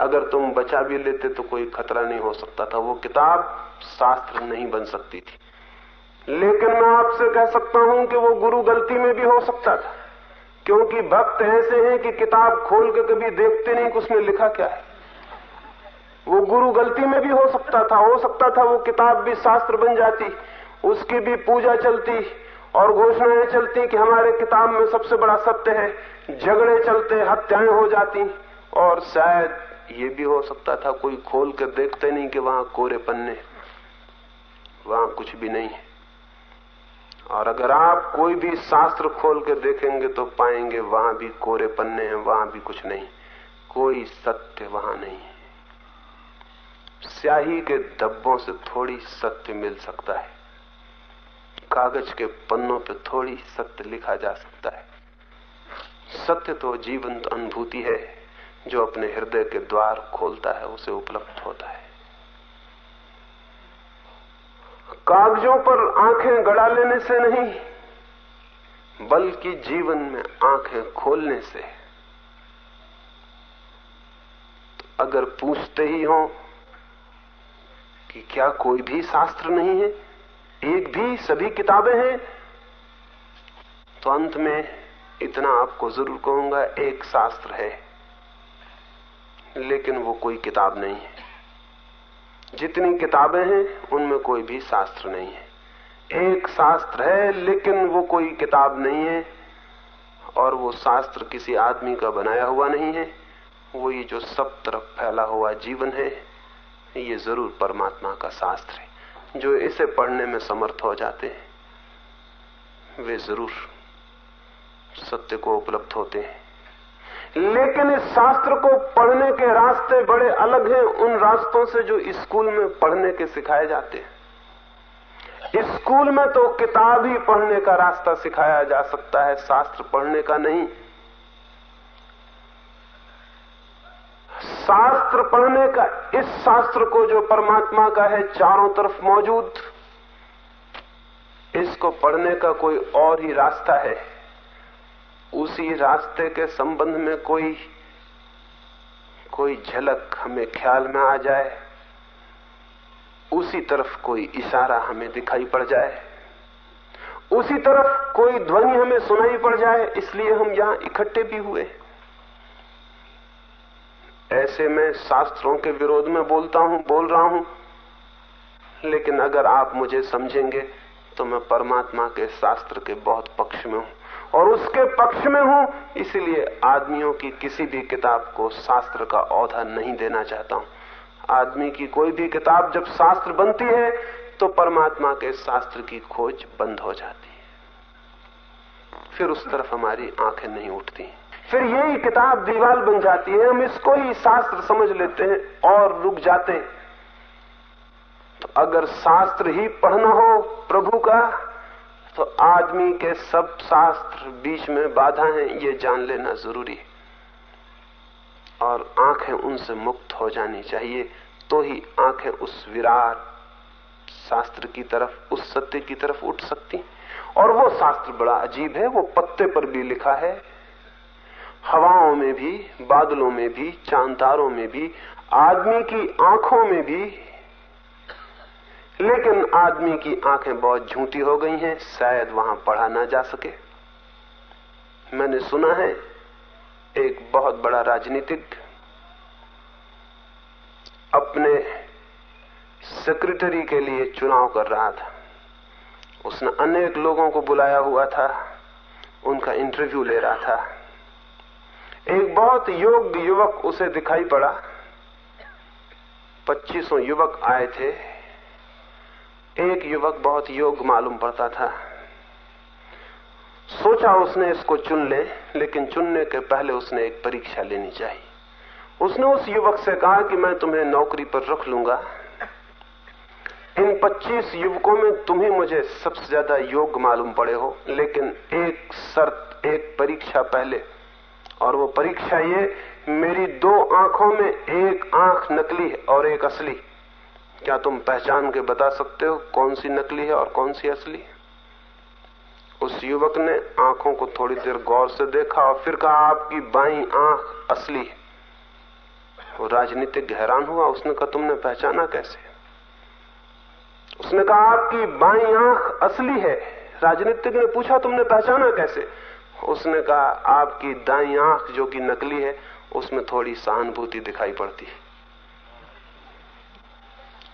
अगर तुम बचा भी लेते तो कोई खतरा नहीं हो सकता था। वो किताब शास्त्र नहीं बन सकती थी। लेकिन मैं आपसे कह सकता हूँ कि वो गुरु गलती में भी हो सकता था, क्योंकि भक्त ऐसे हैं कि किताब खोल के कभी देखते नहीं कि उसमें लिखा क्या है। वो गुरु गलती में भी हो सकता था, हो सकता था वो किताब भी शास्त्र बन जाती, उसकी भी पूजा चलती और घोषणाएँ चलती कि हमारे किताब में सबसे बड़ा सत्य है, झगड़े चलते, हत्याएँ हो जाती और शायद ये भी हो सकता था कोई खोल कर देखते नहीं कि वहाँ कोरे पन्ने, वहाँ कुछ भी नहीं है। और अगर आप कोई भी शास्त्र खोल के देखेंगे तो पाएँगे वहाँ भी कोरे पन्ने हैं, वहाँ भी कुछ नहीं, कोई सत्य वहाँ नहीं स्याही के धब्बों से थोड़ी सत्य मिल सकता है। कागज़ के पन्नों पर थोड़ी सत्य लिखा जा सकता है। सत्य तो जीवंत अनुभूति है, जो अपने हृदय के द्वार खोलता है, उसे उपलब्ध होता है। कागजों पर आँखें गड़ा लेने से नहीं, बल्कि जीवन में आँखें खोलने से। तो अगर पूछते ही हो कि क्या कोई भी शास्त्र नहीं है? एक भी सभी किताबें हैं? तो अंत में इतना आपको ज़रूर कहूँगा, एक शास्त्र है, लेकिन वो कोई किताब नहीं है। जितनी किताबें हैं, उनमें कोई भी शास्त्र नहीं है। एक शास्त्र है, लेकिन वो कोई किताब नहीं है, और वो शास्त्र किसी आदमी का बनाया हुआ नहीं है। वो ये जो सब तरफ़ फैला हुआ जीवन है ये ज़रूर परमात्मा का शास्त्र है। जो इसे पढ़ने में समर्थ हो जाते हैं, वे ज़रूर सत्य को उपलब्ध होते हैं। लेकिन इस शास्त्र को पढ़ने के रास्ते बड़े अलग हैं, उन रास्तों से जो स्कूल में पढ़ने के सिखाए जाते हैं। स्कूल में तो किताब ही पढ़ने का रास्ता सिखाया जा सकता है, शास्त्र पढ़ने का नहीं। शास्त्र पढ़ने का, इस शास्त्र को जो परमात्मा का है, चारों तरफ़ मौजूद। इसको पढ़ने का कोई और ही रास्ता है। उसी रास्ते के संबंध में कोई कोई झलक हमें ख्याल में आ जाए। उसी तरफ़ कोई इशारा हमें दिखाई पड़ जाए। उसी तरफ़ कोई ध्वनि हमें सुनाई पड़ जाए, इसलिए हम यहाँ इकट्ठे भी हुए। ऐसे मैं शास्त्रों के विरोध में बोलता हूँ, बोल रहा हूँ। लेकिन अगर आप मुझे समझेंगे तो मैं परमात्मा के शास्त्र के बहुत पक्ष में हूँ। और उसके पक्ष में हूँ, इसलिए आदमियों की किसी भी किताब को शास्त्र का औधा नहीं देना चाहता हूँ। आदमी की कोई भी किताब जब शास्त्र बनती है तो परमात्मा के शास्त्र की खोज बंद हो जाती है। फिर उस तरफ़ हमारी आँखें नहीं उठती। फिर यही किताब दीवाल बन जाती है, हम इसको ही शास्त्र समझ लेते हैं और रुक जाते हैं। तो अगर शास्त्र ही पढ़ना हो प्रभु का तो आदमी के सब शास्त्र बीच में बाधा है, ये जान लेना ज़रूरी है। और आँखें उनसे मुक्त हो जानी चाहिए तो ही आँखें उस विराट शास्त्र की तरफ़, उस सत्य की तरफ़ उठ सकती और वो शास्त्र बड़ा अजीब है, वो पत्ते पर भी लिखा है हवाओं में भी, बादलों में भी चांदारों में भी, आदमी की आँखों में भी। लेकिन आदमी की आँखें बहुत झूठी हो गई हैं, शायद वहाँ पढ़ा ना जा सके। मैंने सुना है, एक बहुत बड़ा राजनीतिक अपने सेक्रेटरी के लिए चुनाव कर रहा था। उसने अनेक लोगों को बुलाया हुआ था, उनका इंटरव्यू ले रहा था। एक बहुत योग्य युवक उसे दिखाई पड़ा। पच्चीसों युवक आए थे। एक युवक बहुत योग्य मालूम पड़ता था। सोचा उसने इसको चुन ले, लेकिन चुनने के पहले उसने एक परीक्षा लेनी चाहिए। उसने उस युवक से कहा कि मैं तुम्हें नौकरी पर रख लूँगा। इन 25 युवकों में तुम ही मुझे सबसे ज़्यादा योग्य मालूम पड़े हो, लेकिन एक शर्त, एक परीक्षा पहले और वो परीक्षा ये मेरी दो आँखों में एक आँख नकली है और एक असली क्या तुम पहचान के बता सकते हो कौन सी नकली है और कौन सी असली है? उस युवक ने आँखों को थोड़ी देर गौर से देखा और फिर कहा, आपकी बाई आँख असली है। वो राजनीतिक हैरान हुआ। उसने कहा, तुमने पहचाना कैसे? उसने कहा, आपकी बाई आँख असली है। राजनीतिक ने पूछा, तुमने पहचाना कैसे? उसने कहा, आपकी दाई आँख जो कि नकली है, उसमें थोड़ी सहानुभूति दिखाई पड़ती है।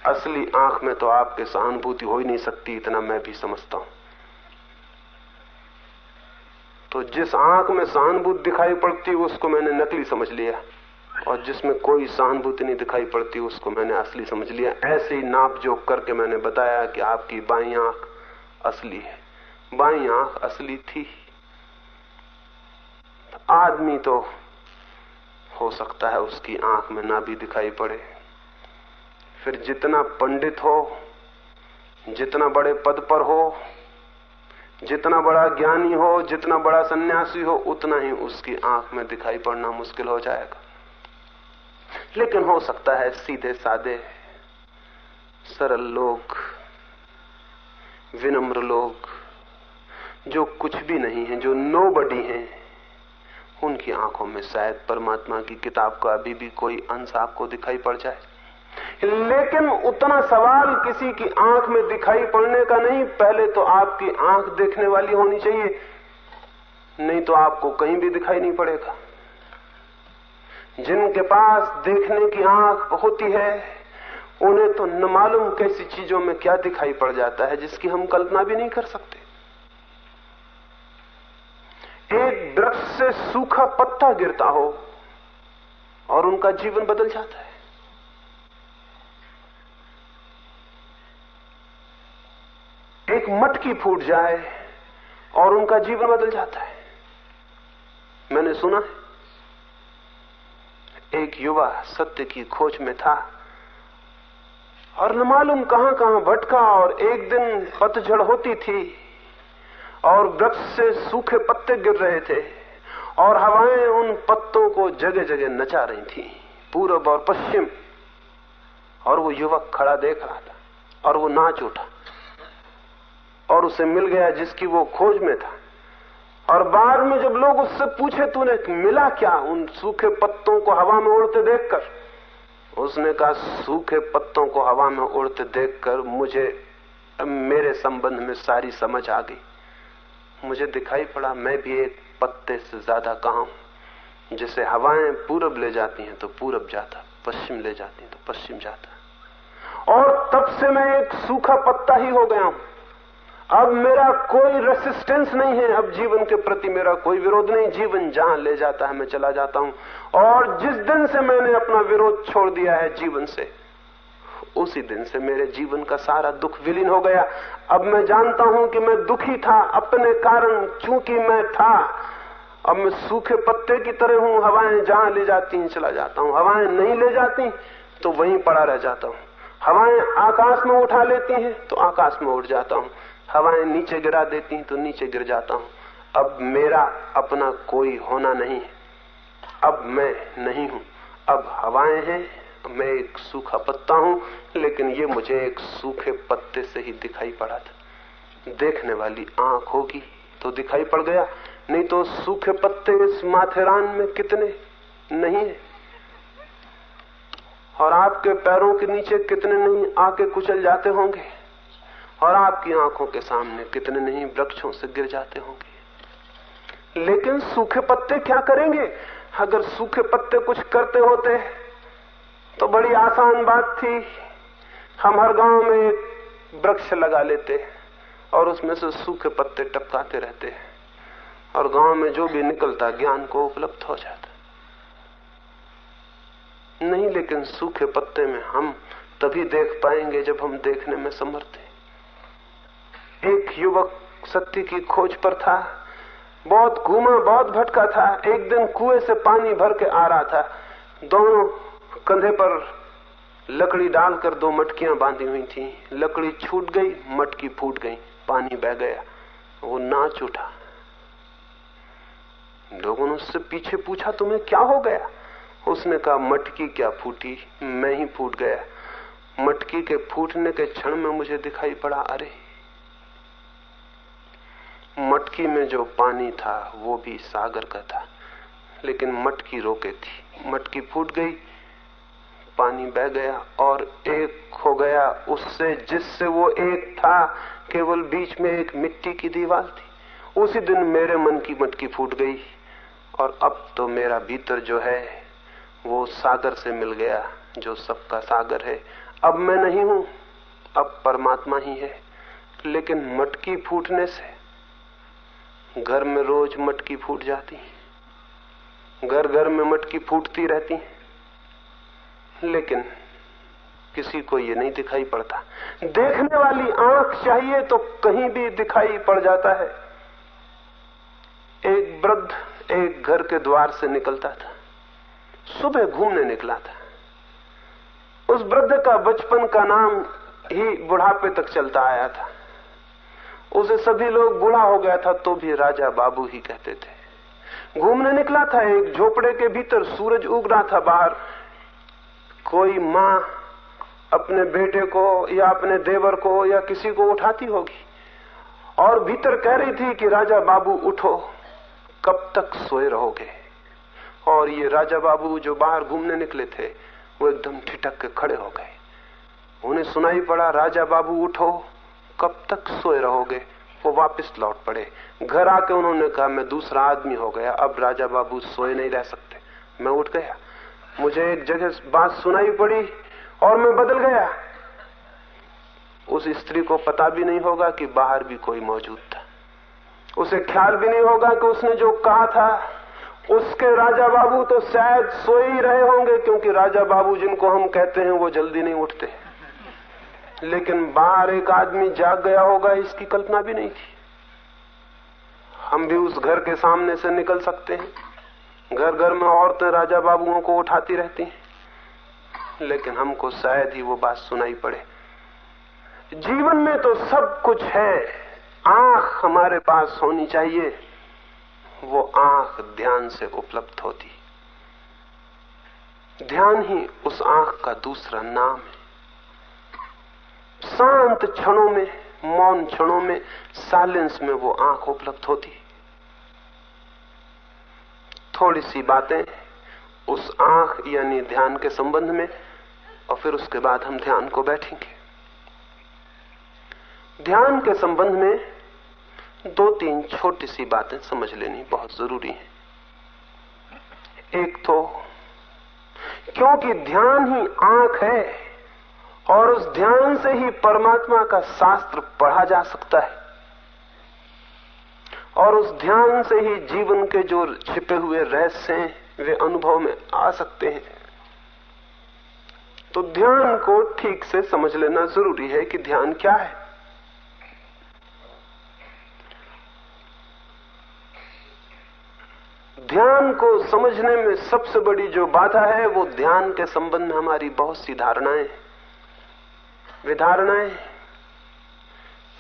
असली आँख में तो आपके सहानुभूति हो ही नहीं सकती, इतना मैं भी समझता हूँ। तो जिस आँख में सहानुभूति दिखाई पड़ती, उसको मैंने नकली समझ लिया। और जिसमें कोई सहानुभूति नहीं दिखाई पड़ती, उसको मैंने असली समझ लिया। ऐसे ही नाप जोक करके मैंने बताया कि आपकी बाई आँख असली है। बाई आँख असली थी। आदमी तो हो सकता है उसकी आँख में ना भी दिखाई पड़े। फिर जितना पंडित हो, जितना बड़े पद पर हो, जितना बड़ा ज्ञानी हो, जितना बड़ा सन्यासी हो, उतना ही उसकी आँख में दिखाई पड़ना मुश्किल हो जाएगा। लेकिन हो सकता है सीधे सादे सरल लोग, विनम्र लोग, जो कुछ भी नहीं है, जो नो बडी है उनकी आँखों में शायद परमात्मा की किताब का अभी भी कोई अंश आपको दिखाई पड़ जाए। लेकिन उतना सवाल किसी की आँख में दिखाई पड़ने का नहीं, पहले तो आपकी आँख देखने वाली होनी चाहिए, नहीं तो आपको कहीं भी दिखाई नहीं पड़ेगा। जिनके पास देखने की आँख होती है, उन्हें तो न मालूम कैसी चीज़ों में क्या दिखाई पड़ जाता है, जिसकी हम कल्पना भी नहीं कर सकते। एक वृक्ष से सूखा पत्ता गिरता हो और उनका जीवन बदल जाता है। एक मटकी फूट जाए और उनका जीवन बदल जाता है। मैंने सुना है, एक युवा सत्य की खोज में था और न मालूम कहाँ कहाँ भटका और एक दिन पतझड़ होती थी। और वृक्ष से सूखे पत्ते गिर रहे थे और हवाएँ उन पत्तों को जगह जगह नचा रही थी, पूरब और पश्चिम। और वो युवक खड़ा देख रहा था और वो नाच उठा और उसे मिल गया जिसकी वो खोज में था। और बाद में जब लोग उससे पूछे, तूने मिला क्या उन सूखे पत्तों को हवा में उड़ते देखकर? उसने कहा, सूखे पत्तों को हवा में उड़ते देखकर मुझे, मेरे संबंध में सारी समझ आ गई। मुझे दिखाई पड़ा, मैं भी एक पत्ते से ज़्यादा कहा हूँ? जिसे हवाएँ पूरब ले जाती हैं तो पूरब जाता, पश्चिम ले जाती हैं तो पश्चिम जाता। और तब से मैं एक सूखा पत्ता ही हो गया हूँ। अब मेरा कोई रेसिस्टेंस नहीं है, अब जीवन के प्रति मेरा कोई विरोध नहीं। जीवन जहाँ ले जाता है, मैं चला जाता हूँ। और जिस दिन से मैंने अपना विरोध छोड़ दिया है, जीवन से उसी दिन से मेरे जीवन का सारा दुख विलीन हो गया। अब मैं जानता हूँ कि मैं दुखी था, अपने कारण चूँकि मैं था। अब मैं सूखे पत्ते की तरह हूँ, हवाएँ जहाँ ले जाती हैं, चला जाता हूँ। हवाएँ नहीं ले जाती तो वहीं पड़ा रह जाता हूँ। हवाएँ आकाश में उठा लेती हैं तो आकाश में उठ जाता हूँ। हवाएँ नीचे गिरा देती हैं तो नीचे गिर जाता हूँ। अब मेरा अपना कोई होना नहीं है। अब मैं नहीं हूँ। अब हवाएँ हैं मैं एक सूखा पत्ता हूँ, लेकिन ये मुझे एक सूखे पत्ते से ही दिखाई पड़ा था। देखने वाली आँख होगी तो दिखाई पड़ गया, नहीं तो सूखे पत्ते इस माथेरान में कितने? नहीं है। और आपके पैरों के नीचे कितने नहीं आके कुचल जाते होंगे? और आपकी आँखों के सामने कितने नहीं वृक्षों से गिर जाते होंगे? लेकिन सूखे पत्ते क्या करेंगे? अगर सूखे पत्ते कुछ करते होते तो बड़ी आसान बात थी। हम हर गाँव में एक वृक्ष लगा लेते और उसमें से सूखे पत्ते टपकाते रहते हैं और गाँव में जो भी निकलता, ज्ञान को उपलब्ध हो जाता। नहीं, लेकिन सूखे पत्ते में हम तभी देख पाएँगे जब हम देखने में समर्थ हैं। एक युवक सत्य की खोज पर था। बहुत घूमा, बहुत भटका था। एक दिन कुएँ से पानी भर के आ रहा था। दोनों कंधे पर लकड़ी डालकर दो मटकियाँ बांधी हुई थी। लकड़ी छूट गई, मटकी फूट गई, पानी बह गया, वो नाच उठा। लोगों ने उससे पीछे पूछा, तुम्हें क्या हो गया? उसने कहा, मटकी क्या फूटी? मैं ही फूट गया। मटकी के फूटने के क्षण में मुझे दिखाई पड़ा, अरे! मटकी में जो पानी था, वो भी सागर का था, लेकिन मटकी रोके थी। मटकी फूट गई पानी बह गया और एक हो गया। उससे, जिससे वो एक था, केवल बीच में एक मिट्टी की दीवार थी। उसी दिन मेरे मन की मटकी फूट गई और अब तो मेरा भीतर जो है, वो सागर से मिल गया, जो सबका सागर है। अब मैं नहीं हूँ, अब परमात्मा ही है। लेकिन मटकी फूटने से घर में रोज मटकी फूट जाती है घर घर में मटकी फूटती रहती। लेकिन किसी को ये नहीं दिखाई पड़ता। देखने वाली आँख चाहिए तो कहीं भी दिखाई पड़ जाता है। एक वृद्ध एक घर के द्वार से निकलता था। सुबह घूमने निकला था। उस वृद्ध का बचपन का नाम ही बुढ़ापे तक चलता आया था। उसे सभी लोग बूढ़ा हो गया था तो भी राजा बाबू ही कहते थे। घूमने निकला था, एक झोपड़े के भीतर सूरज उग रहा था बाहर। कोई माँ अपने बेटे को या अपने देवर को या किसी को उठाती होगी। और भीतर कह रही थी कि, राजा बाबू, उठो। कब तक सोए रहोगे? और ये राजा बाबू जो बाहर घूमने निकले थे, वो एकदम ठिठक के खड़े हो गए। उन्हें सुनाई पड़ा, राजा बाबू, उठो। कब तक सोए रहोगे? वो वापस लौट पड़े। घर आके उन्होंने कहा, मैं दूसरा आदमी हो गया। अब राजा बाबू सोए नहीं रह सकते। मैं उठ गया। मुझे एक जगह बात सुनाई पड़ी और मैं बदल गया। उस स्त्री को पता भी नहीं होगा कि बाहर भी कोई मौजूद था। उसे ख्याल भी नहीं होगा कि उसने जो कहा था, उसके राजा बाबू तो शायद सोए ही रहे होंगे, क्योंकि राजा बाबू जिनको हम कहते हैं, वो जल्दी नहीं उठते। लेकिन बाहर एक आदमी जाग गया होगा, इसकी कल्पना भी नहीं थी। हम भी उस घर के सामने से निकल सकते हैं। घर घर में औरतें राजा बाबुओं को उठाती रहती हैं। लेकिन हमको शायद ही वो बात सुनाई पड़े। जीवन में तो सब कुछ है। आँख हमारे पास होनी चाहिए। वो आँख ध्यान से उपलब्ध होती। ध्यान ही उस आँख का दूसरा नाम है। शांत क्षणों में, मौन क्षणों में, साइलेंस में वो आँख उपलब्ध होती। थोड़ी सी बातें उस आँख यानी ध्यान के संबंध में और फिर उसके बाद हम ध्यान को बैठेंगे। ध्यान के संबंध में दो तीन छोटी सी बातें समझ लेनी बहुत ज़रूरी है। एक तो क्योंकि ध्यान ही आँख है और उस ध्यान से ही परमात्मा का शास्त्र पढ़ा जा सकता है। और उस ध्यान से ही जीवन के जो छिपे हुए रहस्य हैं, वे अनुभव में आ सकते हैं। तो ध्यान को ठीक से समझ लेना ज़रूरी है कि ध्यान क्या है। ध्यान को समझने में सबसे बड़ी जो बाधा है, वो ध्यान के संबंध में हमारी बहुत सी धारणाएँ वे धारणाएँ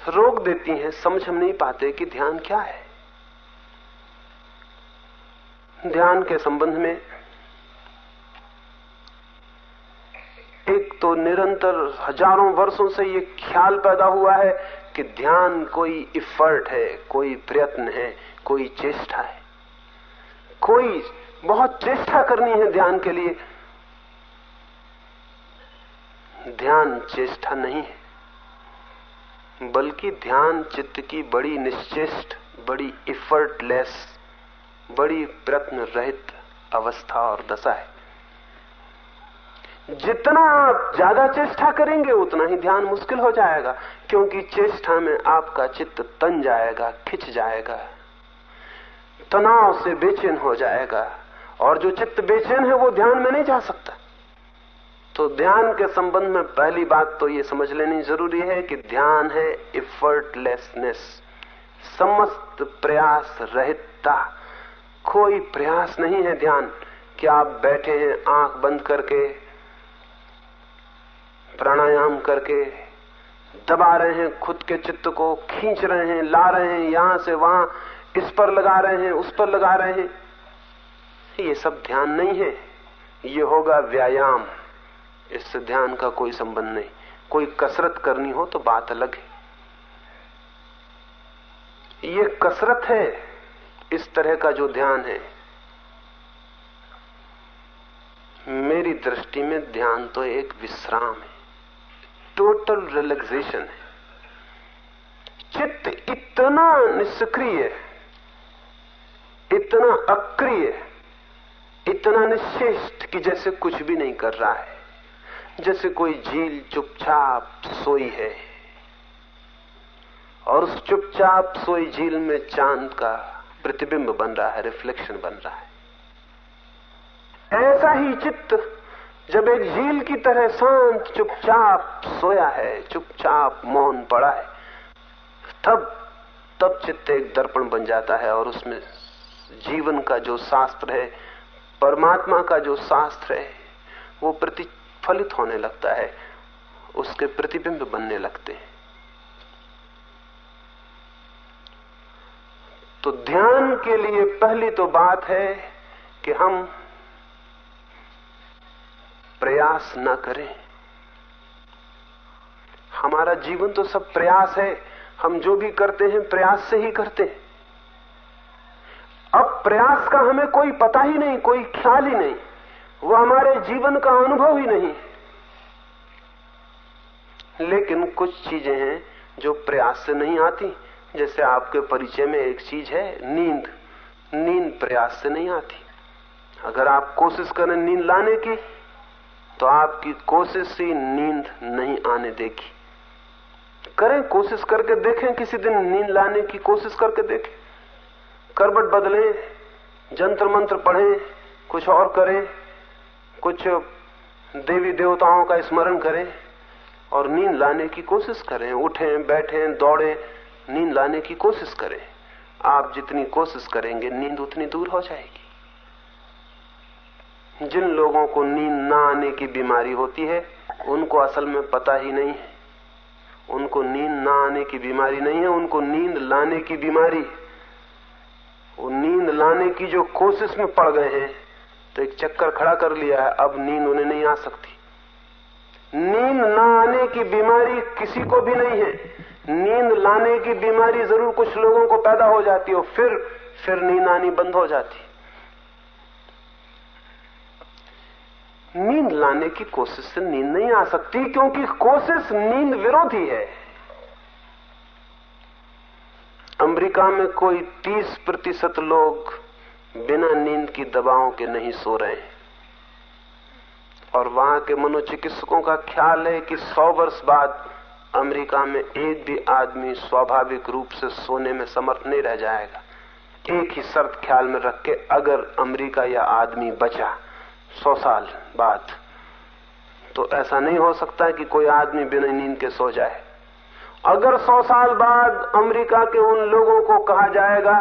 रोक देती हैं, समझ हम नहीं पाते कि ध्यान क्या है। ध्यान के संबंध में एक तो निरंतर हज़ारों वर्षों से ये ख्याल पैदा हुआ है कि ध्यान कोई इफर्ट है, कोई प्रयत्न है, कोई चेष्टा है। कोई बहुत चेष्टा करनी है ध्यान के लिए। ध्यान चेष्टा नहीं है, बल्कि ध्यान चित्त की बड़ी निश्चेष्ट, बड़ी इफर्टलेस बड़ी प्रत्न रहित अवस्था और दशा है। जितना आप ज़्यादा चेष्टा करेंगे, उतना ही ध्यान मुश्किल हो जाएगा, क्योंकि चेष्टा में आपका चित्त तन जाएगा, खिंच जाएगा। तनाव से बेचैन हो जाएगा, और जो चित्त बेचैन है, वो ध्यान में नहीं जा सकता। तो ध्यान के संबंध में पहली बात तो ये समझ लेनी ज़रूरी है कि ध्यान है इफर्टलेसनेस समस्त प्रयास रहितता। कोई प्रयास नहीं है ध्यान कि आप बैठे हैं, आँख बंद करके, प्राणायाम करके, दबा रहे हैं, खुद के चित्त को खींच रहे हैं, ला रहे हैं, यहाँ से वहाँ, इस पर लगा रहे हैं, उस पर लगा रहे हैं। ये सब ध्यान नहीं है। ये होगा व्यायाम। इससे ध्यान का कोई संबंध नहीं। कोई कसरत करनी हो तो बात अलग है। ये कसरत है। इस तरह का जो ध्यान है, मेरी दृष्टि में ध्यान तो एक विश्राम है टोटल रिलैक्सेशन है। चित्त इतना निष्क्रिय इतना अक्रिय इतना निश्चेष्ट कि जैसे कुछ भी नहीं कर रहा है, जैसे कोई झील चुपचाप सोई है, और उस चुपचाप सोई झील में चाँद का प्रतिबिंब बन रहा है रिफ्लेक्शन बन रहा है। ऐसा ही चित्त जब एक झील की तरह शांत, चुपचाप सोया है, चुपचाप मौन पड़ा है, तब तब चित्त एक दर्पण बन जाता है और उसमें जीवन का जो शास्त्र है, परमात्मा का जो शास्त्र है, वो प्रतिफलित होने लगता है, उसके प्रतिबिंब बनने लगते हैं। तो ध्यान के लिए पहली तो बात है कि हम प्रयास न करें। हमारा जीवन तो सब प्रयास है। हम जो भी करते हैं, प्रयास से ही करते हैं। अब प्रयास का हमें कोई पता ही नहीं, कोई ख्याल ही नहीं। वो हमारे जीवन का अनुभव ही नहीं। लेकिन कुछ चीज़ें हैं जो प्रयास से नहीं आती। जैसे आपके परिचय में एक चीज़ है, नींद। नींद प्रयास से नहीं आती। अगर आप कोशिश करें नींद लाने की तो आपकी कोशिश ही नींद नहीं आने देगी। करें कोशिश करके देखें, किसी दिन नींद लाने की कोशिश करके देखें। करबट बदलें, जंत्र मंत्र पढ़ें, कुछ और करें, कुछ देवी देवताओं का स्मरण करें और नींद लाने की कोशिश करें। उठें, बैठें, दौड़ें नींद लाने की कोशिश करें। आप जितनी कोशिश करेंगे, नींद उतनी दूर हो जाएगी। जिन लोगों को नींद ना आने की बीमारी होती है, उनको असल में पता ही नहीं है। उनको नींद ना आने की बीमारी नहीं है, उनको नींद लाने की बीमारी वो नींद लाने की जो कोशिश में पड़ गए हैं तो एक चक्कर खड़ा कर लिया है, अब नींद उन्हें नहीं आ सकती। नींद ना आने की बीमारी किसी को भी नहीं है। नींद लाने की बीमारी ज़रूर कुछ लोगों को पैदा हो जाती है, फिर फिर नींद आनी बंद हो जाती। नींद लाने की कोशिश से नींद नहीं आ सकती, क्योंकि कोशिश नींद विरोधी है। अमेरिका में कोई 30 प्रतिशत लोग बिना नींद की दवाओं के नहीं सो रहे हैं। और वहाँ के मनोचिकित्सकों का ख्याल है कि 100 वर्ष बाद अमेरिका में एक भी आदमी स्वाभाविक रूप से सोने में समर्थ नहीं रह जाएगा। एक ही शर्त ख्याल में रख के अगर अमेरिका या आदमी बचा, सौ साल बाद तो ऐसा नहीं हो सकता कि कोई आदमी बिना नींद के सो जाए। अगर सौ साल बाद अमेरिका के उन लोगों को कहा जाएगा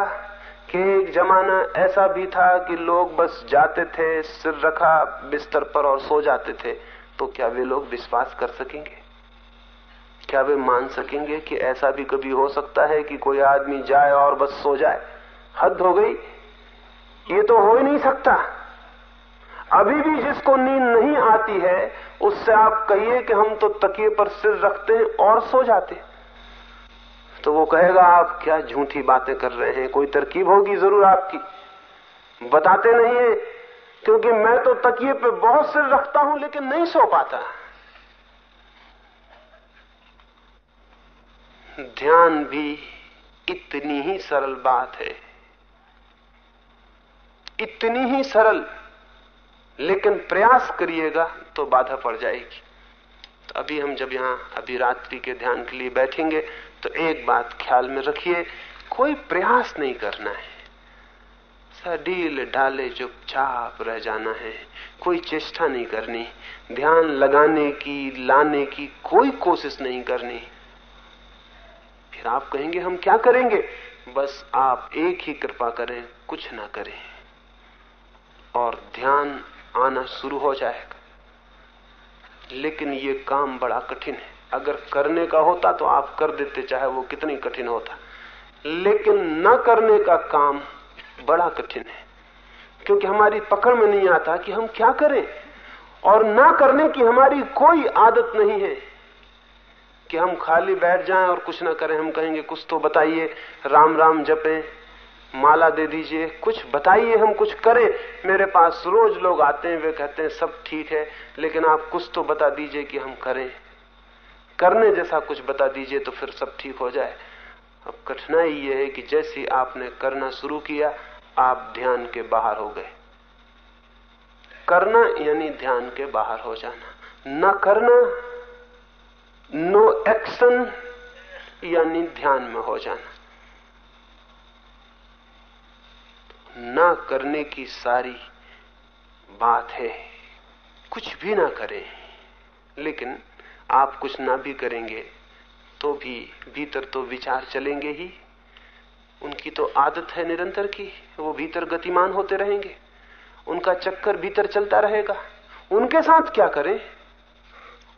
कि एक जमाना ऐसा भी था कि लोग बस जाते थे, सिर रखा, बिस्तर पर और सो जाते थे तो क्या वे लोग विश्वास कर सकेंगे? क्या वे मान सकेंगे कि ऐसा भी कभी हो सकता है कि कोई आदमी जाए और बस सो जाए? हद हो गई। ये तो हो ही नहीं सकता। अभी भी जिसको नींद नहीं आती है, उससे आप कहिए कि हम तो तकिए पर सिर रखते हैं और सो जाते तो वो कहेगा, आप क्या झूठी बातें कर रहे हैं? कोई तरकीब होगी ज़रूर आपकी। बताते नहीं है, क्योंकि मैं तो तकिए पे बहुत सिर रखता हूँ, लेकिन नहीं सो पाता। ध्यान भी इतनी ही सरल बात है। इतनी ही सरल, लेकिन प्रयास करिएगा तो बाधा पड़ जाएगी। तो अभी हम जब यहाँ अभी रात्रि के ध्यान के लिए बैठेंगे तो एक बात ख्याल में रखिए, कोई प्रयास नहीं करना है। सडील डाले चुपचाप रह जाना है, कोई चेष्टा नहीं करनी, ध्यान लगाने की, लाने की कोई कोशिश नहीं करनी। फिर आप कहेंगे, हम क्या करेंगे? बस आप एक ही कृपा करें, कुछ ना करें। और ध्यान आना शुरू हो जाएगा। लेकिन ये काम बड़ा कठिन है। अगर करने का होता तो आप कर देते, चाहे वो कितनी कठिन होता। लेकिन न करने का काम बड़ा कठिन है। क्योंकि हमारी पकड़ में नहीं आता कि हम क्या करें। और ना करने की हमारी कोई आदत नहीं है। कि हम खाली बैठ जाएँ और कुछ ना करें, हम कहेंगे, कुछ तो बताइए, राम राम जपें, माला दे दीजिए, कुछ बताइए, हम कुछ करें। मेरे पास रोज लोग आते हैं, वे कहते हैं, सब ठीक है, लेकिन आप कुछ तो बता दीजिए कि हम करें। करने जैसा कुछ बता दीजिए तो फिर सब ठीक हो जाए। अब कठिनाई ये है कि जैसे आपने करना शुरू किया, आप ध्यान के बाहर हो गए। करना यानी ध्यान के बाहर हो जाना। न करना नो एक्शन यानी ध्यान में हो जाना। ना करने की सारी बात है। कुछ भी ना करें, लेकिन आप कुछ ना भी करेंगे तो भी भीतर तो विचार चलेंगे ही। उनकी तो आदत है निरंतर की, वो भीतर गतिमान होते रहेंगे। उनका चक्कर भीतर चलता रहेगा। उनके साथ क्या करें?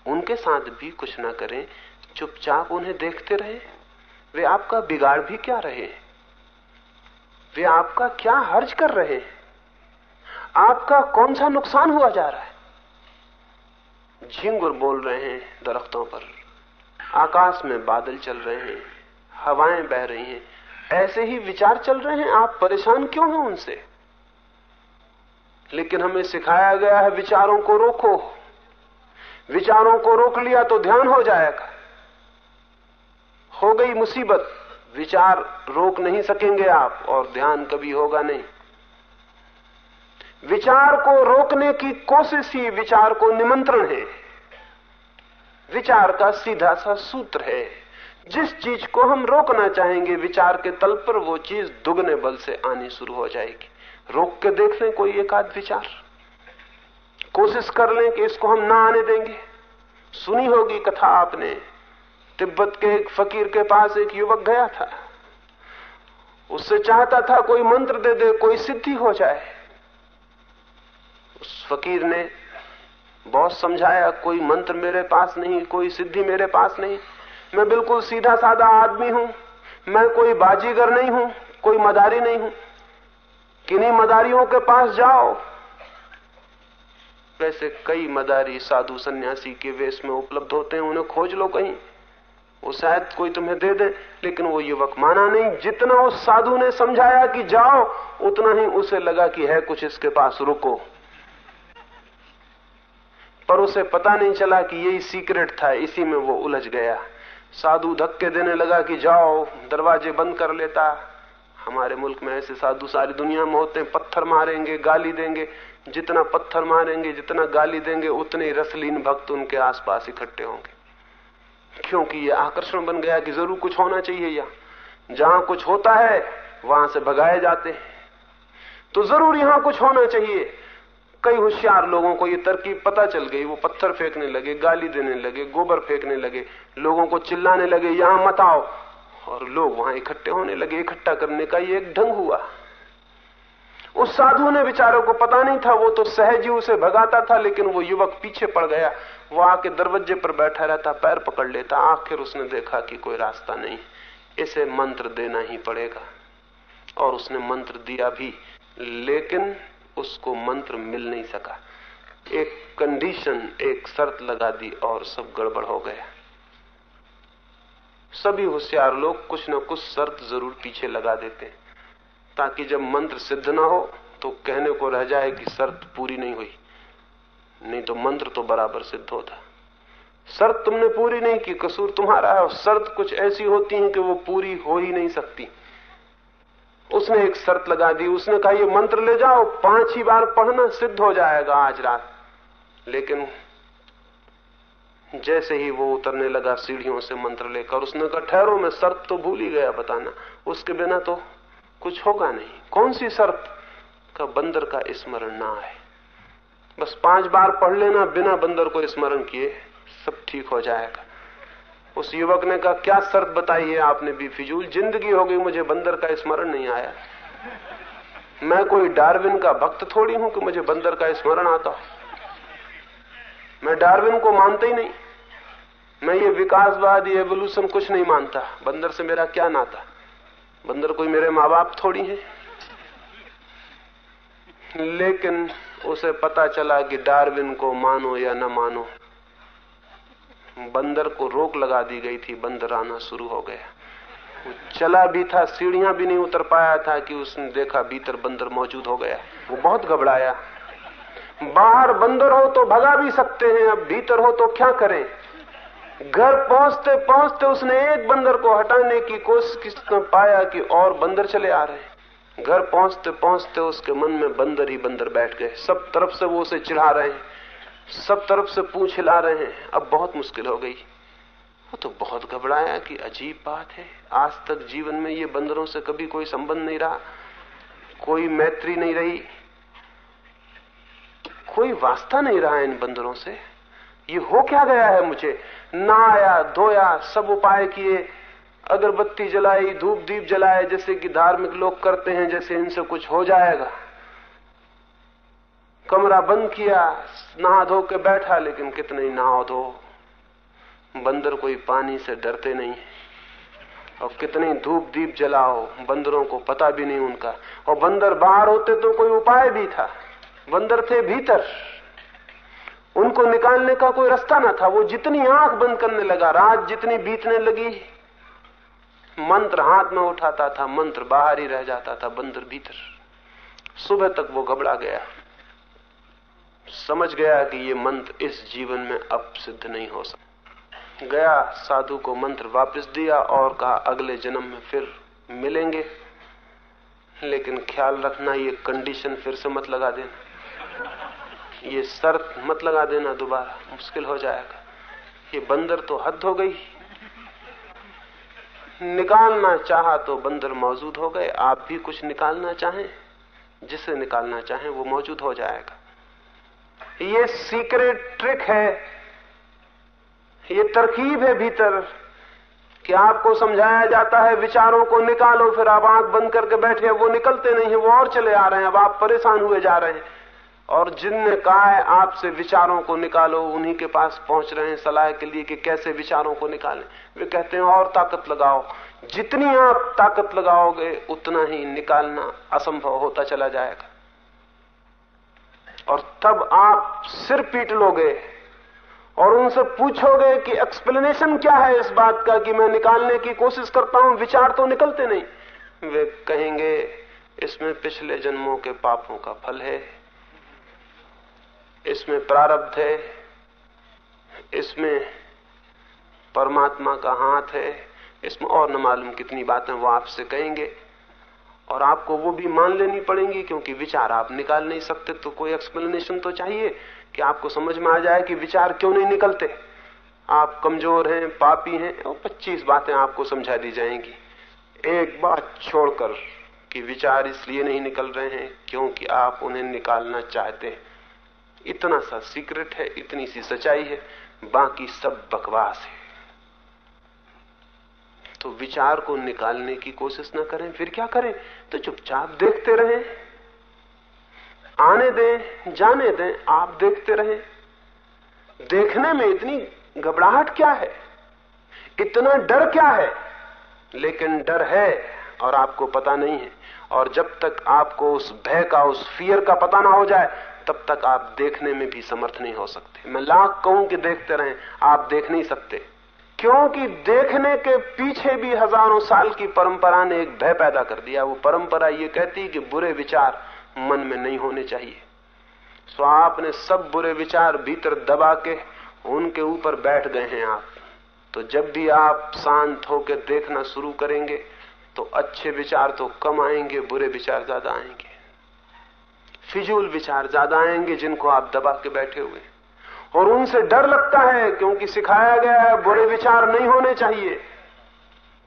उनके साथ भी कुछ ना करें, चुपचाप उन्हें देखते रहे। वे आपका बिगाड़ भी क्या रहे वे आपका क्या हर्ज कर रहे हैं? आपका कौन सा नुकसान हुआ जा रहा है? झिंगुर बोल रहे हैं दरख्तों पर। आकाश में बादल चल रहे हैं, हवाएँ बह रही हैं। ऐसे ही विचार चल रहे हैं, आप परेशान क्यों हैं उनसे? लेकिन हमें सिखाया गया है, विचारों को रोको। विचारों को रोक लिया तो ध्यान हो जाएगा। हो गई मुसीबत, विचार रोक नहीं सकेंगे आप और ध्यान कभी होगा नहीं। विचार को रोकने की कोशिश ही विचार को निमंत्रण है। विचार का सीधा सा सूत्र है। जिस चीज़ को हम रोकना चाहेंगे, विचार के तल पर वो चीज़ दुगने बल से आनी शुरू हो जाएगी। रोक के देख कोई एक आध विचार। कोशिश कर लें कि इसको हम ना आने देंगे। सुनी होगी कथा आपने, तिब्बत के एक फकीर के पास एक युवक गया था। उससे चाहता था कोई मंत्र दे दे, कोई सिद्धि हो जाए। उस फकीर ने बहुत समझाया, कोई मंत्र मेरे पास नहीं, कोई सिद्धि मेरे पास नहीं। मैं बिल्कुल सीधा साधा आदमी हूँ। मैं कोई बाजीगर नहीं हूँ, कोई मदारी नहीं हूँ। किन्हीं मदारियों के पास जाओ। वैसे कई मदारी साधु सन्यासी के वेश में उपलब्ध होते हैं, उन्हें खोज लो कहीं। वो शायद कोई तुम्हें दे दे, लेकिन वो युवक माना नहीं। जितना उस साधु ने समझाया कि जाओ, उतना ही उसे लगा कि है कुछ इसके पास, रुको। पर उसे पता नहीं चला कि यही सीक्रेट था, इसी में वो उलझ गया। साधु धक्के देने लगा कि जाओ, दरवाजे बंद कर लेता। हमारे मुल्क में ऐसे साधु सारी दुनिया में होते हैं, पत्थर मारेंगे, गाली देंगे। जितना पत्थर मारेंगे, जितना गाली देंगे, उतने रसलीन भक्त उनके आसपास इकट्ठे होंगे। क्योंकि ये आकर्षण बन गया कि ज़रूर कुछ होना चाहिए यहाँ। जहाँ कुछ होता है, वहाँ से भगाए जाते हैं। तो ज़रूर यहाँ कुछ होना चाहिए। कई होशियार लोगों को ये तरकीब पता चल गई। वो पत्थर फेंकने लगे, गाली देने लगे, गोबर फेंकने लगे, लोगों को चिल्लाने लगे, यहाँ मत आओ। और लोग वहाँ इकट्ठे होने लगे। इकट्ठा करने का ये एक ढंग हुआ। उस साधु ने बेचारों को पता नहीं था, वो तो सहज ही उसे भगाता था, लेकिन वो युवक पीछे पड़ गया। वो आके दरवाजे पर बैठा रहता, पैर पकड़ लेता। आखिर उसने देखा कि कोई रास्ता नहीं, इसे मंत्र देना ही पड़ेगा। और उसने मंत्र दिया भी, लेकिन उसको मंत्र मिल नहीं सका। एक कंडीशन, एक शर्त लगा दी और सब गड़बड़ हो गया। सभी होशियार लोग कुछ न कुछ शर्त ज़रूर पीछे लगा देते। ताकि जब मंत्र सिद्ध ना हो तो कहने को रह जाए कि शर्त पूरी नहीं हुई। नहीं तो मंत्र तो बराबर सिद्ध होता। शर्त तुमने पूरी नहीं की, कसूर तुम्हारा है, और शर्त कुछ ऐसी होती है कि वो पूरी हो ही नहीं सकती। उसने एक शर्त लगा दी, उसने कहा, ये मंत्र ले जाओ, पाँच ही बार पढ़ना, सिद्ध हो जाएगा आज रात। लेकिन जैसे ही वो उतरने लगा, सीढ़ियों से मंत्र लेकर, उसने कहा, ठहरो, मैं शर्त तो भूल ही गया, बताना। उसके बिना तो कुछ होगा नहीं। कौन सी शर्त का बंदर का स्मरण ना आए? बस पाँच बार पढ़ लेना, बिना बंदर को स्मरण किए, सब ठीक हो जाएगा। उस युवक ने कहा, क्या शर्त बताई है आपने भी, फिजूल? ज़िंदगी हो गई, मुझे बंदर का स्मरण नहीं आया। मैं कोई डार्विन का भक्त थोड़ी हूँ कि मुझे बंदर का स्मरण आता मैं डार्विन को मानता ही नहीं। मैं ये विकासवाद, ये एवोल्यूशन कुछ नहीं मानता। बंदर से मेरा क्या नाता? बंदर कोई मेरे माँ बाप थोड़ी है। लेकिन उसे पता चला कि डार्विन को मानो या न मानो, बंदर को रोक लगा दी गई थी, बंदर आना शुरू हो गया। वो चला भी था, सीढ़ियाँ भी नहीं उतर पाया था कि उसने देखा भीतर बंदर मौजूद हो गया। वो बहुत घबराया। बाहर बंदर हो तो भगा भी सकते हैं, अब भीतर हो तो क्या करें? घर पहुँचते पहुँचते उसने एक बंदर को हटाने की कोशिश पाया कि और बंदर चले आ रहे हैं। घर पहुँचते पहुँचते उसके मन में बंदर ही बंदर बैठ गए। सब तरफ़ से वो उसे चिढ़ा रहे हैं। सब तरफ़ से पूछ हिला रहे हैं। अब बहुत मुश्किल हो गई। वो तो बहुत घबराया कि अजीब बात है। आज तक जीवन में ये बंदरों से कभी कोई संबंध नहीं रहा। कोई मैत्री नहीं रही। कोई वास्ता नहीं रहा इन बंदरों से। ये हो क्या गया है मुझे? ना आया धोया, सब उपाय किए, अगरबत्ती जलाई, धूप दीप जलाए, जैसे कि धार्मिक लोग करते हैं, जैसे इनसे कुछ हो जाएगा। कमरा बंद किया, नहा धो के बैठा, लेकिन कितने ही नहा धो। बंदर कोई पानी से डरते नहीं। और कितने धूप दीप जलाओ, बंदरों को पता भी नहीं उनका। और बंदर बाहर होते तो कोई उपाय भी था। बंदर थे भीतर। उनको निकालने का कोई रास्ता ना था। वो जितनी आँख बंद करने लगा, रात जितनी बीतने लगी, मंत्र हाथ में उठाता था, मंत्र बाहर ही रह जाता था, बंदर भीतर। सुबह तक वो घबरा गया। समझ गया कि ये मंत्र इस जीवन में अब सिद्ध नहीं हो सकता। गया, साधु को मंत्र वापस दिया और कहा, अगले जन्म में फिर मिलेंगे। लेकिन ख्याल रखना, ये कंडीशन फिर से मत लगा देना। ये शर्त मत लगा देना दोबारा, मुश्किल हो जाएगा। ये बंदर तो हद हो गई। निकालना चाहा तो बंदर मौजूद हो गए, आप भी कुछ निकालना चाहें, जिसे निकालना चाहें वो मौजूद हो जाएगा। ये सीक्रेट ट्रिक है, ये तरकीब है भीतर, कि आपको समझाया जाता है, विचारों को निकालो, फिर आप आँख बंद करके बैठे वो निकलते नहीं है, वो और चले आ रहे हैं, अब आप परेशान हुए जा रहे हैं। और जिनने कहा है, आपसे विचारों को निकालो, उन्हीं के पास पहुँच रहे हैं सलाह के लिए कि कैसे विचारों को निकालें। वे कहते हैं, और ताकत लगाओ। जितनी आप ताकत लगाओगे, उतना ही निकालना असंभव होता चला जाएगा। और तब आप सिर पीट लोगे और उनसे पूछोगे कि एक्सप्लेनेशन क्या है इस बात का कि मैं निकालने की कोशिश करता हूँ, विचार तो निकलते नहीं। वे कहेंगे, इसमें पिछले जन्मों के पापों का फल है। इसमें प्रारब्ध है, इसमें परमात्मा का हाथ है, इसमें और न मालूम कितनी बातें वो आपसे कहेंगे। और आपको वो भी मान लेनी पड़ेंगी क्योंकि विचार आप निकाल नहीं सकते तो कोई एक्सप्लेनेशन तो चाहिए कि आपको समझ में आ जाए कि विचार क्यों नहीं निकलते। आप कमज़ोर हैं, पापी हैं, और 25 बातें आपको समझा दी जाएँगी। एक बात छोड़कर कि विचार इसलिए नहीं निकल रहे हैं क्योंकि आप उन्हें निकालना चाहते हैं। इतना सा सीक्रेट है, इतनी सी सच्चाई है, बाकी सब बकवास है। तो विचार को निकालने की कोशिश ना करें, फिर क्या करें? तो चुपचाप देखते रहें। आने दें, जाने दें, आप देखते रहें। देखने में इतनी घबराहट क्या है? इतना डर क्या है? लेकिन डर है और आपको पता नहीं है। और जब तक आपको उस भय का, उस फियर का पता ना हो जाए तब तक आप देखने में भी समर्थ नहीं हो सकते। मैं लाख कहूँ कि देखते रहें, आप देख नहीं सकते। क्योंकि देखने के पीछे भी हज़ारों साल की परंपरा ने एक भय पैदा कर दिया। वो परंपरा ये कहती कि बुरे विचार मन में नहीं होने चाहिए। सो आपने सब बुरे विचार भीतर दबा के उनके ऊपर बैठ गए हैं आप। तो जब भी आप शांत होकर देखना शुरू करेंगे तो अच्छे विचार तो कम आएँगे, बुरे विचार ज़्यादा आएँगे। फिजूल विचार ज़्यादा आएँगे जिनको आप दबा के बैठे हुए और उनसे डर लगता है क्योंकि सिखाया गया है, बुरे विचार नहीं होने चाहिए।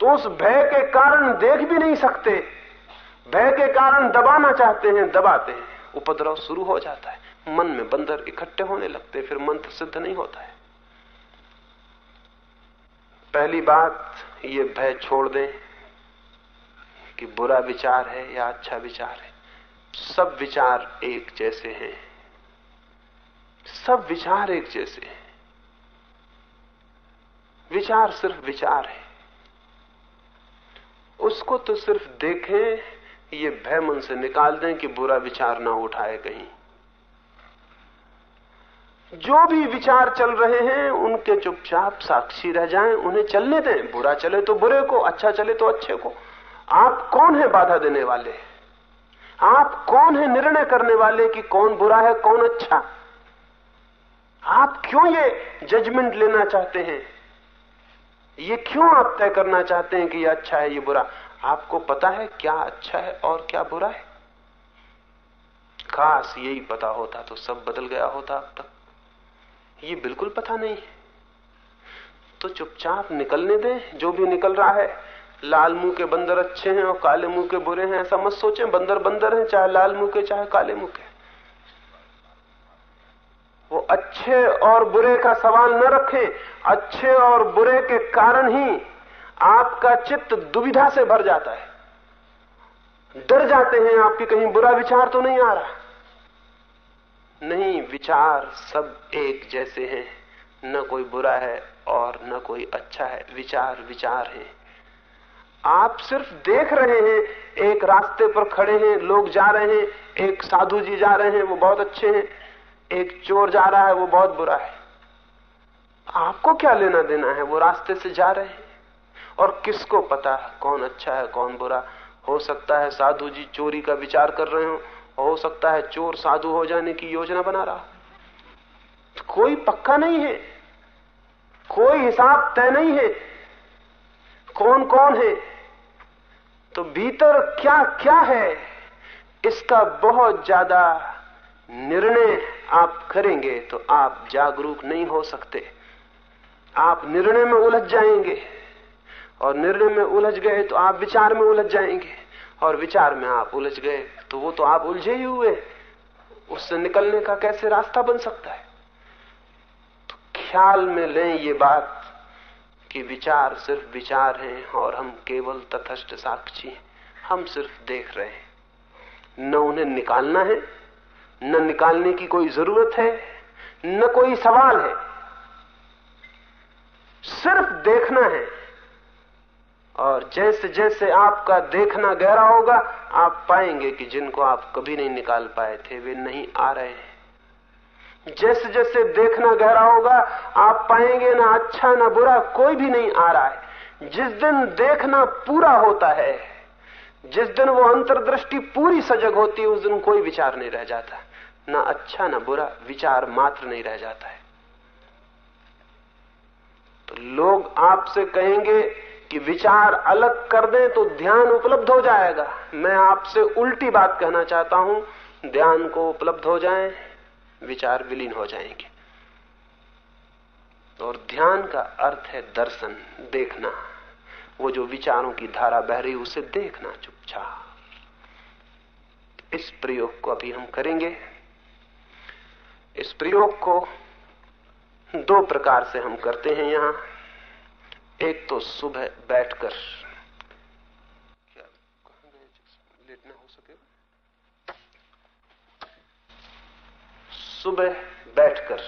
तो उस भय के कारण देख भी नहीं सकते। भय के कारण दबाना चाहते हैं, दबाते हैं। उपद्रव शुरू हो जाता है। मन में बंदर इकट्ठे होने लगते फिर मंत्र सिद्ध नहीं होता है। पहली बात, ये भय छोड़ दें कि बुरा विचार है या अच्छा विचार है। सब विचार एक जैसे हैं। सब विचार एक जैसे हैं। विचार सिर्फ़ विचार है। उसको तो सिर्फ़ देखें, ये भय मन से निकाल दें कि बुरा विचार ना उठाए कहीं। जो भी विचार चल रहे हैं, उनके चुपचाप साक्षी रह जाएँ, उन्हें चलने दें। बुरा चले तो बुरे को अच्छा चले तो अच्छे को। आप कौन है बाधा देने वाले? आप कौन है निर्णय करने वाले कि कौन बुरा है, कौन अच्छा? आप क्यों ये जजमेंट लेना चाहते हैं? ये क्यों आप तय करना चाहते हैं कि ये अच्छा है, ये बुरा? आपको पता है क्या अच्छा है और क्या बुरा है? खास यही पता होता तो सब बदल गया होता अब तक। ये बिल्कुल पता नहीं है। तो चुपचाप निकलने दें, जो भी निकल रहा है। लाल मुँह के बंदर अच्छे हैं और काले मुँह के बुरे हैं, ऐसा मत सोचें, बंदर बंदर हैं, चाहे लाल मुँह के, चाहे काले मुँह के। वो अच्छे और बुरे का सवाल न रखें, अच्छे और बुरे के कारण ही आपका चित्त दुविधा से भर जाता है। डर जाते हैं आपके कहीं बुरा विचार तो नहीं आ रहा। नहीं, विचार सब एक जैसे हैं। न कोई बुरा है और न कोई अच्छा है। विचार विचार है। आप सिर्फ़ देख रहे हैं, एक रास्ते पर खड़े हैं, लोग जा रहे हैं, एक साधु जी जा रहे हैं, वो बहुत अच्छे हैं, एक चोर जा रहा है, वो बहुत बुरा है। आपको क्या लेना देना है? वो रास्ते से जा रहे हैं। और किसको पता है कौन अच्छा है, कौन बुरा? हो सकता है साधु जी चोरी का विचार कर रहे हो हो सकता है चोर साधु हो जाने की योजना बना रहा कोई पक्का नहीं है। कोई हिसाब तय नहीं है। कौन कौन है? तो भीतर क्या क्या है, इसका बहुत ज़्यादा निर्णय आप करेंगे तो आप जागरूक नहीं हो सकते। आप निर्णय में उलझ जाएँगे, और निर्णय में उलझ गए तो आप विचार में उलझ जाएँगे, और विचार में आप उलझ गए तो वो तो आप उलझे ही हुए उससे निकलने का कैसे रास्ता बन सकता है? तो ख्याल में लें ये बात कि विचार सिर्फ़ विचार हैं और हम केवल तथस्थ साक्षी हैं। हम सिर्फ़ देख रहे हैं। न उन्हें निकालना है, न निकालने की कोई ज़रूरत है, न कोई सवाल है। सिर्फ़ देखना है। और जैसे जैसे आपका देखना गहरा होगा, आप पाएँगे कि जिनको आप कभी नहीं निकाल पाए थे, वे नहीं आ रहे हैं। जैसे जैसे देखना गहरा होगा, आप पाएँगे ना अच्छा ना बुरा, कोई भी नहीं आ रहा है। जिस दिन देखना पूरा होता है, जिस दिन वो अंतर्दृष्टि पूरी सजग होती है, उस दिन कोई विचार नहीं रह जाता। ना अच्छा ना बुरा, विचार मात्र नहीं रह जाता है। तो लोग आपसे कहेंगे कि विचार अलग कर दें तो ध्यान उपलब्ध हो जाएगा। मैं आपसे उल्टी बात कहना चाहता हूँ, ध्यान को उपलब्ध हो जाए। विचार विलीन हो जाएँगे। और ध्यान का अर्थ है दर्शन, देखना। वो जो विचारों की धारा बह रही उसे देखना चुपचाप। इस प्रयोग को अभी हम करेंगे। इस प्रयोग को दो प्रकार से हम करते हैं यहाँ। एक तो सुबह बैठकर क्या लेटना हो सके सुबह बैठकर,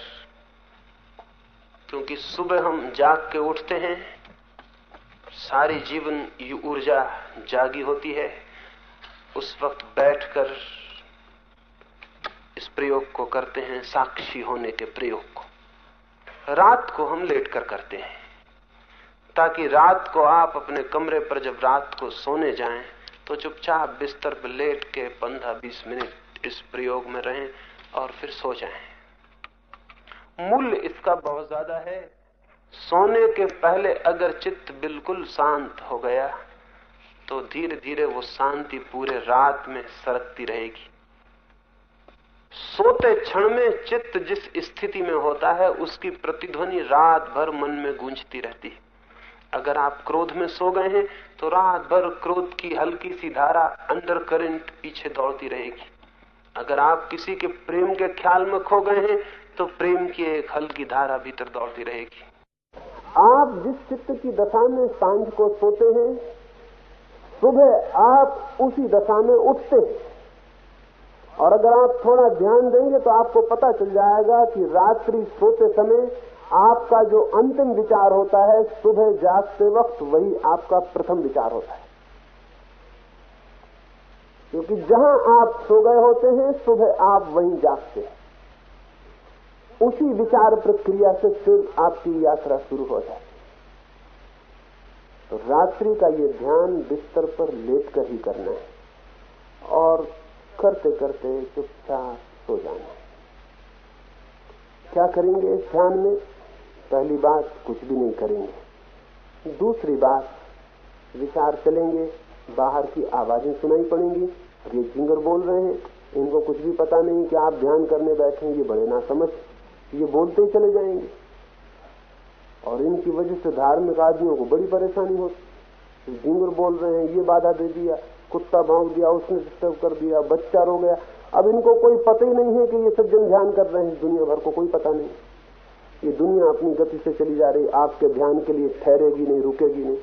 क्योंकि सुबह हम जाग के उठते हैं, सारी जीवन ये ऊर्जा जागी होती है, उस वक्त बैठकर इस प्रयोग को करते हैं, साक्षी होने के प्रयोग को। रात को हम लेटकर करते हैं, ताकि रात को आप अपने कमरे पर जब रात को सोने जाएँ तो चुपचाप बिस्तर पर लेट के पंद्रह बीस मिनट इस प्रयोग में रहें। और फिर सो जाएँ। मूल्य इसका बहुत ज़्यादा है। सोने के पहले अगर चित्त बिल्कुल शांत हो गया तो धीरे धीरे वो शांति पूरे रात में सरकती रहेगी। सोते क्षण में चित्त जिस स्थिति में होता है, उसकी प्रतिध्वनि रात भर मन में गूंजती रहती है। अगर आप क्रोध में सो गए हैं तो रात भर क्रोध की हल्की सी धारा अंडर करंट पीछे दौड़ती रहेगी। अगर आप किसी के प्रेम के ख्याल में खो गए हैं तो प्रेम की एक हल्की धारा भीतर दौड़ती रहेगी। आप जिस चित्त की दशा में साँझ को सोते हैं, सुबह आप उसी दशा में उठते हैं। और अगर आप थोड़ा ध्यान देंगे तो आपको पता चल जाएगा कि रात्रि सोते समय आपका जो अंतिम विचार होता है, सुबह जागते वक्त वही आपका प्रथम विचार होता है। क्योंकि जहाँ आप सो गए होते हैं, सुबह आप वहीं जागते हैं। उसी विचार प्रक्रिया से फिर आपकी यात्रा शुरू हो जाती तो रात्रि का ये ध्यान बिस्तर पर लेटकर ही करना है और करते करते चुपचाप सो जाना क्या करेंगे इस ध्यान में? पहली बात कुछ भी नहीं करेंगे। दूसरी बात, विचार चलेंगे। बाहर की आवाज़ें सुनाई पड़ेंगी ये जिंगर बोल रहे हैं। इनको कुछ भी पता नहीं कि आप ध्यान करने बैठे ये बड़े ना समझ ये बोलते ही चले जाएँगे। और इनकी वजह से धार्मिक आदमियों को बड़ी परेशानी होती। जिंगर बोल रहे हैं, ये बाधा दे दिया, कुत्ता भाग दिया, उसने डिस्टर्ब कर दिया, बच्चा रो गया। अब इनको कोई पता ही नहीं है कि ये सब जन ध्यान कर रहे हैं। दुनिया भर को कोई पता नहीं। ये दुनिया अपनी गति से चली जा रही, आपके ध्यान के लिए ठहरेगी नहीं, रुकेगी नहीं।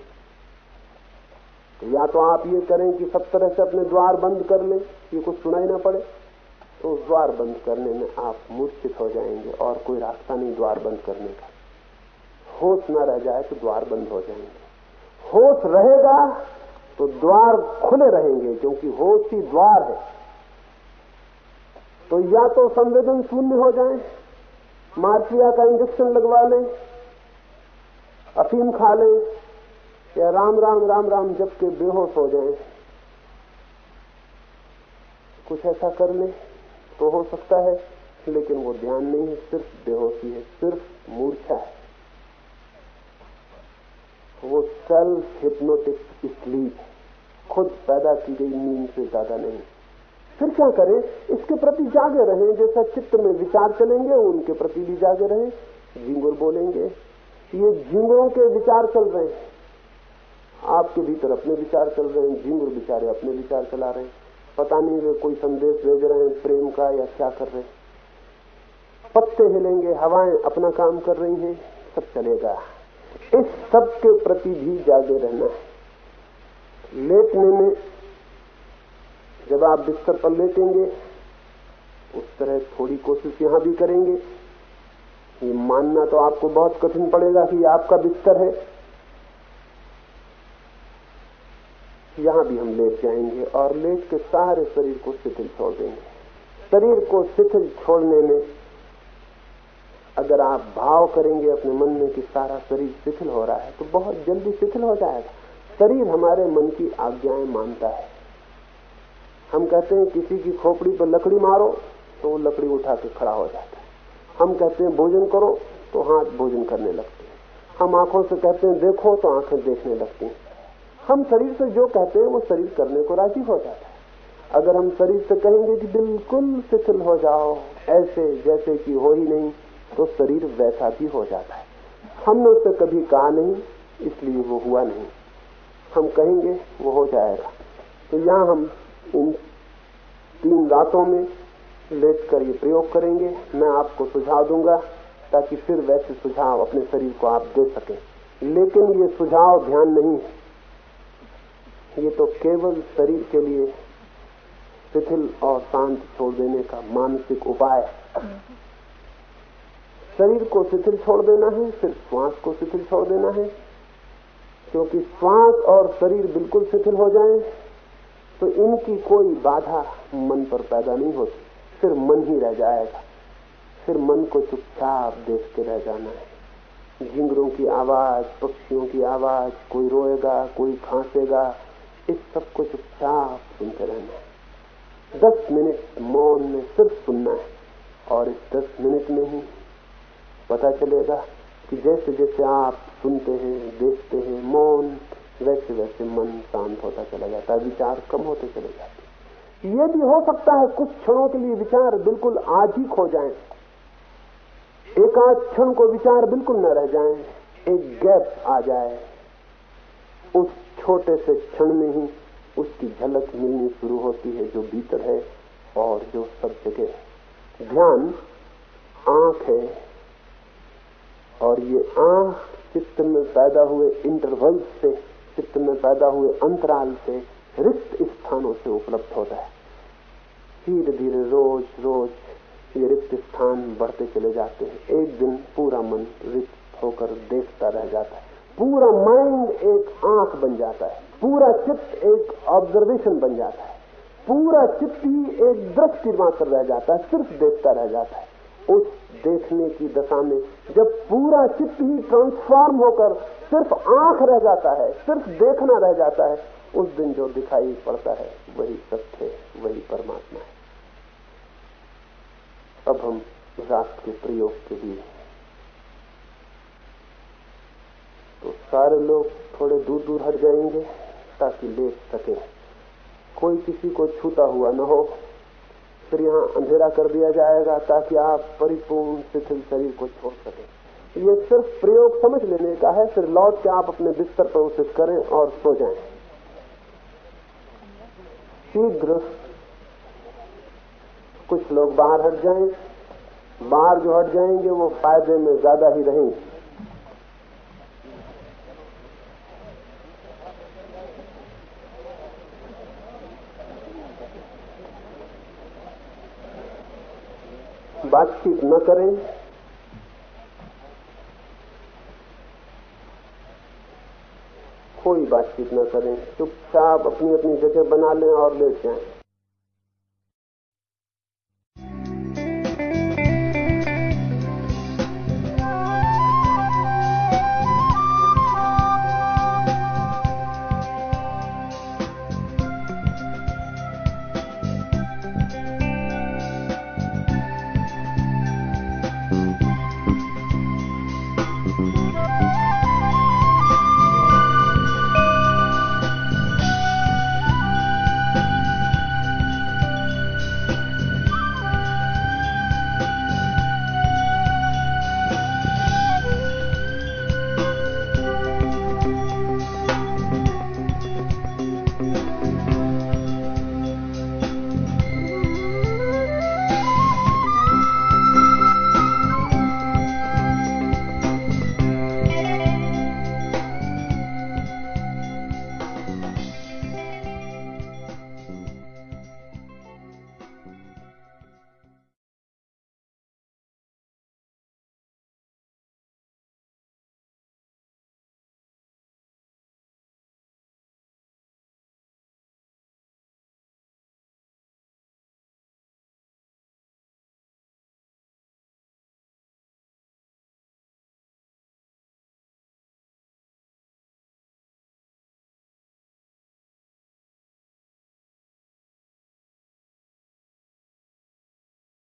तो या तो आप ये करें कि सब तरह से अपने द्वार बंद कर लें, ये कुछ सुनाई ना पड़े। तो द्वार बंद करने में आप मूर्छित हो जाएँगे और कोई रास्ता नहीं द्वार बंद करने का। होश ना रह जाए तो द्वार बंद हो जाएँगे। होश रहेगा तो द्वार खुले रहेंगे, क्योंकि होश ही द्वार है। तो या तो संवेदन शून्य हो जाए मार्चिया का इंजेक्शन लगवा लें, अफीम खा लें या राम राम राम राम जब के बेहोश हो जाए, कुछ ऐसा कर ले तो हो सकता है, लेकिन वो ध्यान नहीं है, सिर्फ़ बेहोशी है, सिर्फ़ मूर्छा है। वो सेल्फ हिप्नोटिक स्लीप खुद पैदा की गई नींद से ज़्यादा नहीं। फिर क्या करें? इसके प्रति जागे रहें, जैसा चित्त में विचार चलेंगे, उनके प्रति भी जागे रहें झिंगुर बोलेंगे। ये झिंगुरों के विचार चल रहे हैं। आपके भीतर अपने विचार चल रहे हैं झिंगुर बिचारे अपने विचार चला रहे हैं। पता नहीं वे कोई संदेश भेज रहे हैं, प्रेम का या क्या कर रहे पत्ते हिलेंगे, हवाएँ अपना काम कर रही हैं, सब चलेगा। इस सब के प्रति भी जागे रहना है। लेटने में जब आप बिस्तर पर लेटेंगे, उस तरह थोड़ी कोशिश यहाँ भी करेंगे। ये मानना तो आपको बहुत कठिन पड़ेगा कि आपका बिस्तर है। यहाँ भी हम लेट जाएँगे और लेट के सारे शरीर को शिथिल छोड़ देंगे। शरीर को शिथिल छोड़ने में अगर आप भाव करेंगे अपने मन में कि सारा शरीर शिथिल हो रहा है तो बहुत जल्दी शिथिल हो जाएगा। शरीर हमारे मन की आज्ञाएँ मानता है। हम कहते हैं, किसी की खोपड़ी पर लकड़ी मारो तो वो लकड़ी उठा के खड़ा हो जाता है। हम कहते हैं, भोजन करो तो हाथ भोजन करने लगते हैं। हम आँखों से कहते हैं, देखो तो आँखें देखने लगती हैं। हम शरीर से जो कहते हैं, वो शरीर करने को राज़ी हो जाता है। अगर हम शरीर से कहेंगे कि बिल्कुल शिथिल हो जाओ, ऐसे जैसे कि हो ही नहीं तो शरीर वैसा भी हो जाता है। हमने उससे कभी कहा नहीं, इसलिए वो हुआ नहीं। हम कहेंगे, वो हो जाएगा। तो यहाँ हम इन तीन रातों में लेट कर ये प्रयोग करेंगे। मैं आपको सुझाव दूँगा, ताकि फिर वैसे सुझाव अपने शरीर को आप दे सकें। लेकिन ये सुझाव ध्यान नहीं है। ये तो केवल शरीर के लिए शिथिल और शांत छोड़ देने का मानसिक उपाय है। शरीर को शिथिल छोड़ देना है, फिर श्वास को शिथिल छोड़ देना है। क्योंकि श्वास और शरीर बिल्कुल शिथिल हो जाए तो इनकी कोई बाधा मन पर पैदा नहीं होती। फिर मन ही रह जाएगा। फिर मन को चुपचाप देखते रह जाना है। झिंगरों की आवाज़, पक्षियों की आवाज़, कोई रोएगा, कोई खांसेगा इस सबको चुपचाप सुनते रहना है। दस मिनट मौन में सिर्फ़ सुनना है और इस दस मिनट में ही पता चलेगा कि जैसे जैसे आप सुनते हैं, देखते हैं, मौन, वैसे वैसे मन शांत होता चला जाता है, विचार कम होते चले जाते ये भी हो सकता है कुछ क्षणों के लिए विचार बिल्कुल आज ही खो जाए। एक आध क्षण को विचार बिल्कुल न रह जाए। एक गैप आ जाए। उस छोटे से क्षण में ही उसकी झलक मिलनी शुरू होती है, जो भीतर है और जो सब जगह है। ध्यान, आँख है और ये आँख चित्त में पैदा हुए इंटरवल से, चित्त में पैदा हुए अंतराल से रिक्त स्थानों से उपलब्ध होता है। धीरे धीरे रोज रोज ये रिक्त स्थान बढ़ते चले जाते हैं। एक दिन पूरा मन रिक्त होकर देखता रह जाता है। पूरा माइंड एक आँख बन जाता है। पूरा चित्त एक ऑब्जर्वेशन बन जाता है। पूरा चित्त ही एक दृष्टि मात्र रह जाता है, सिर्फ़ देखता रह जाता है। उस देखने की दशा में जब पूरा चित्त ही ट्रांसफॉर्म होकर सिर्फ़ आँख रह जाता है, सिर्फ़ देखना रह जाता है, उस दिन जो दिखाई पड़ता है, वही सत्य वही परमात्मा है। अब हम रात के प्रयोग के लिए तो सारे लोग थोड़े दूर दूर हट जाएँगे ताकि लेट सके। कोई किसी को छूता हुआ न हो। फिर यहाँ अंधेरा कर दिया जाएगा ताकि आप परिपूर्ण शिथिल शरीर को छोड़ सकें। ये सिर्फ़ प्रयोग समझ लेने का है। फिर लौट के आप अपने बिस्तर पर उसे करें और सो जाएँ। शीघ्र कुछ लोग बाहर हट जाएँ, बाहर जो हट जाएँगे वो फ़ायदे में ज़्यादा ही रहेंगे। बातचीत न करें। कोई बातचीत न करें। चुपचाप अपनी अपनी जगह बना लें और लेट जाएँ।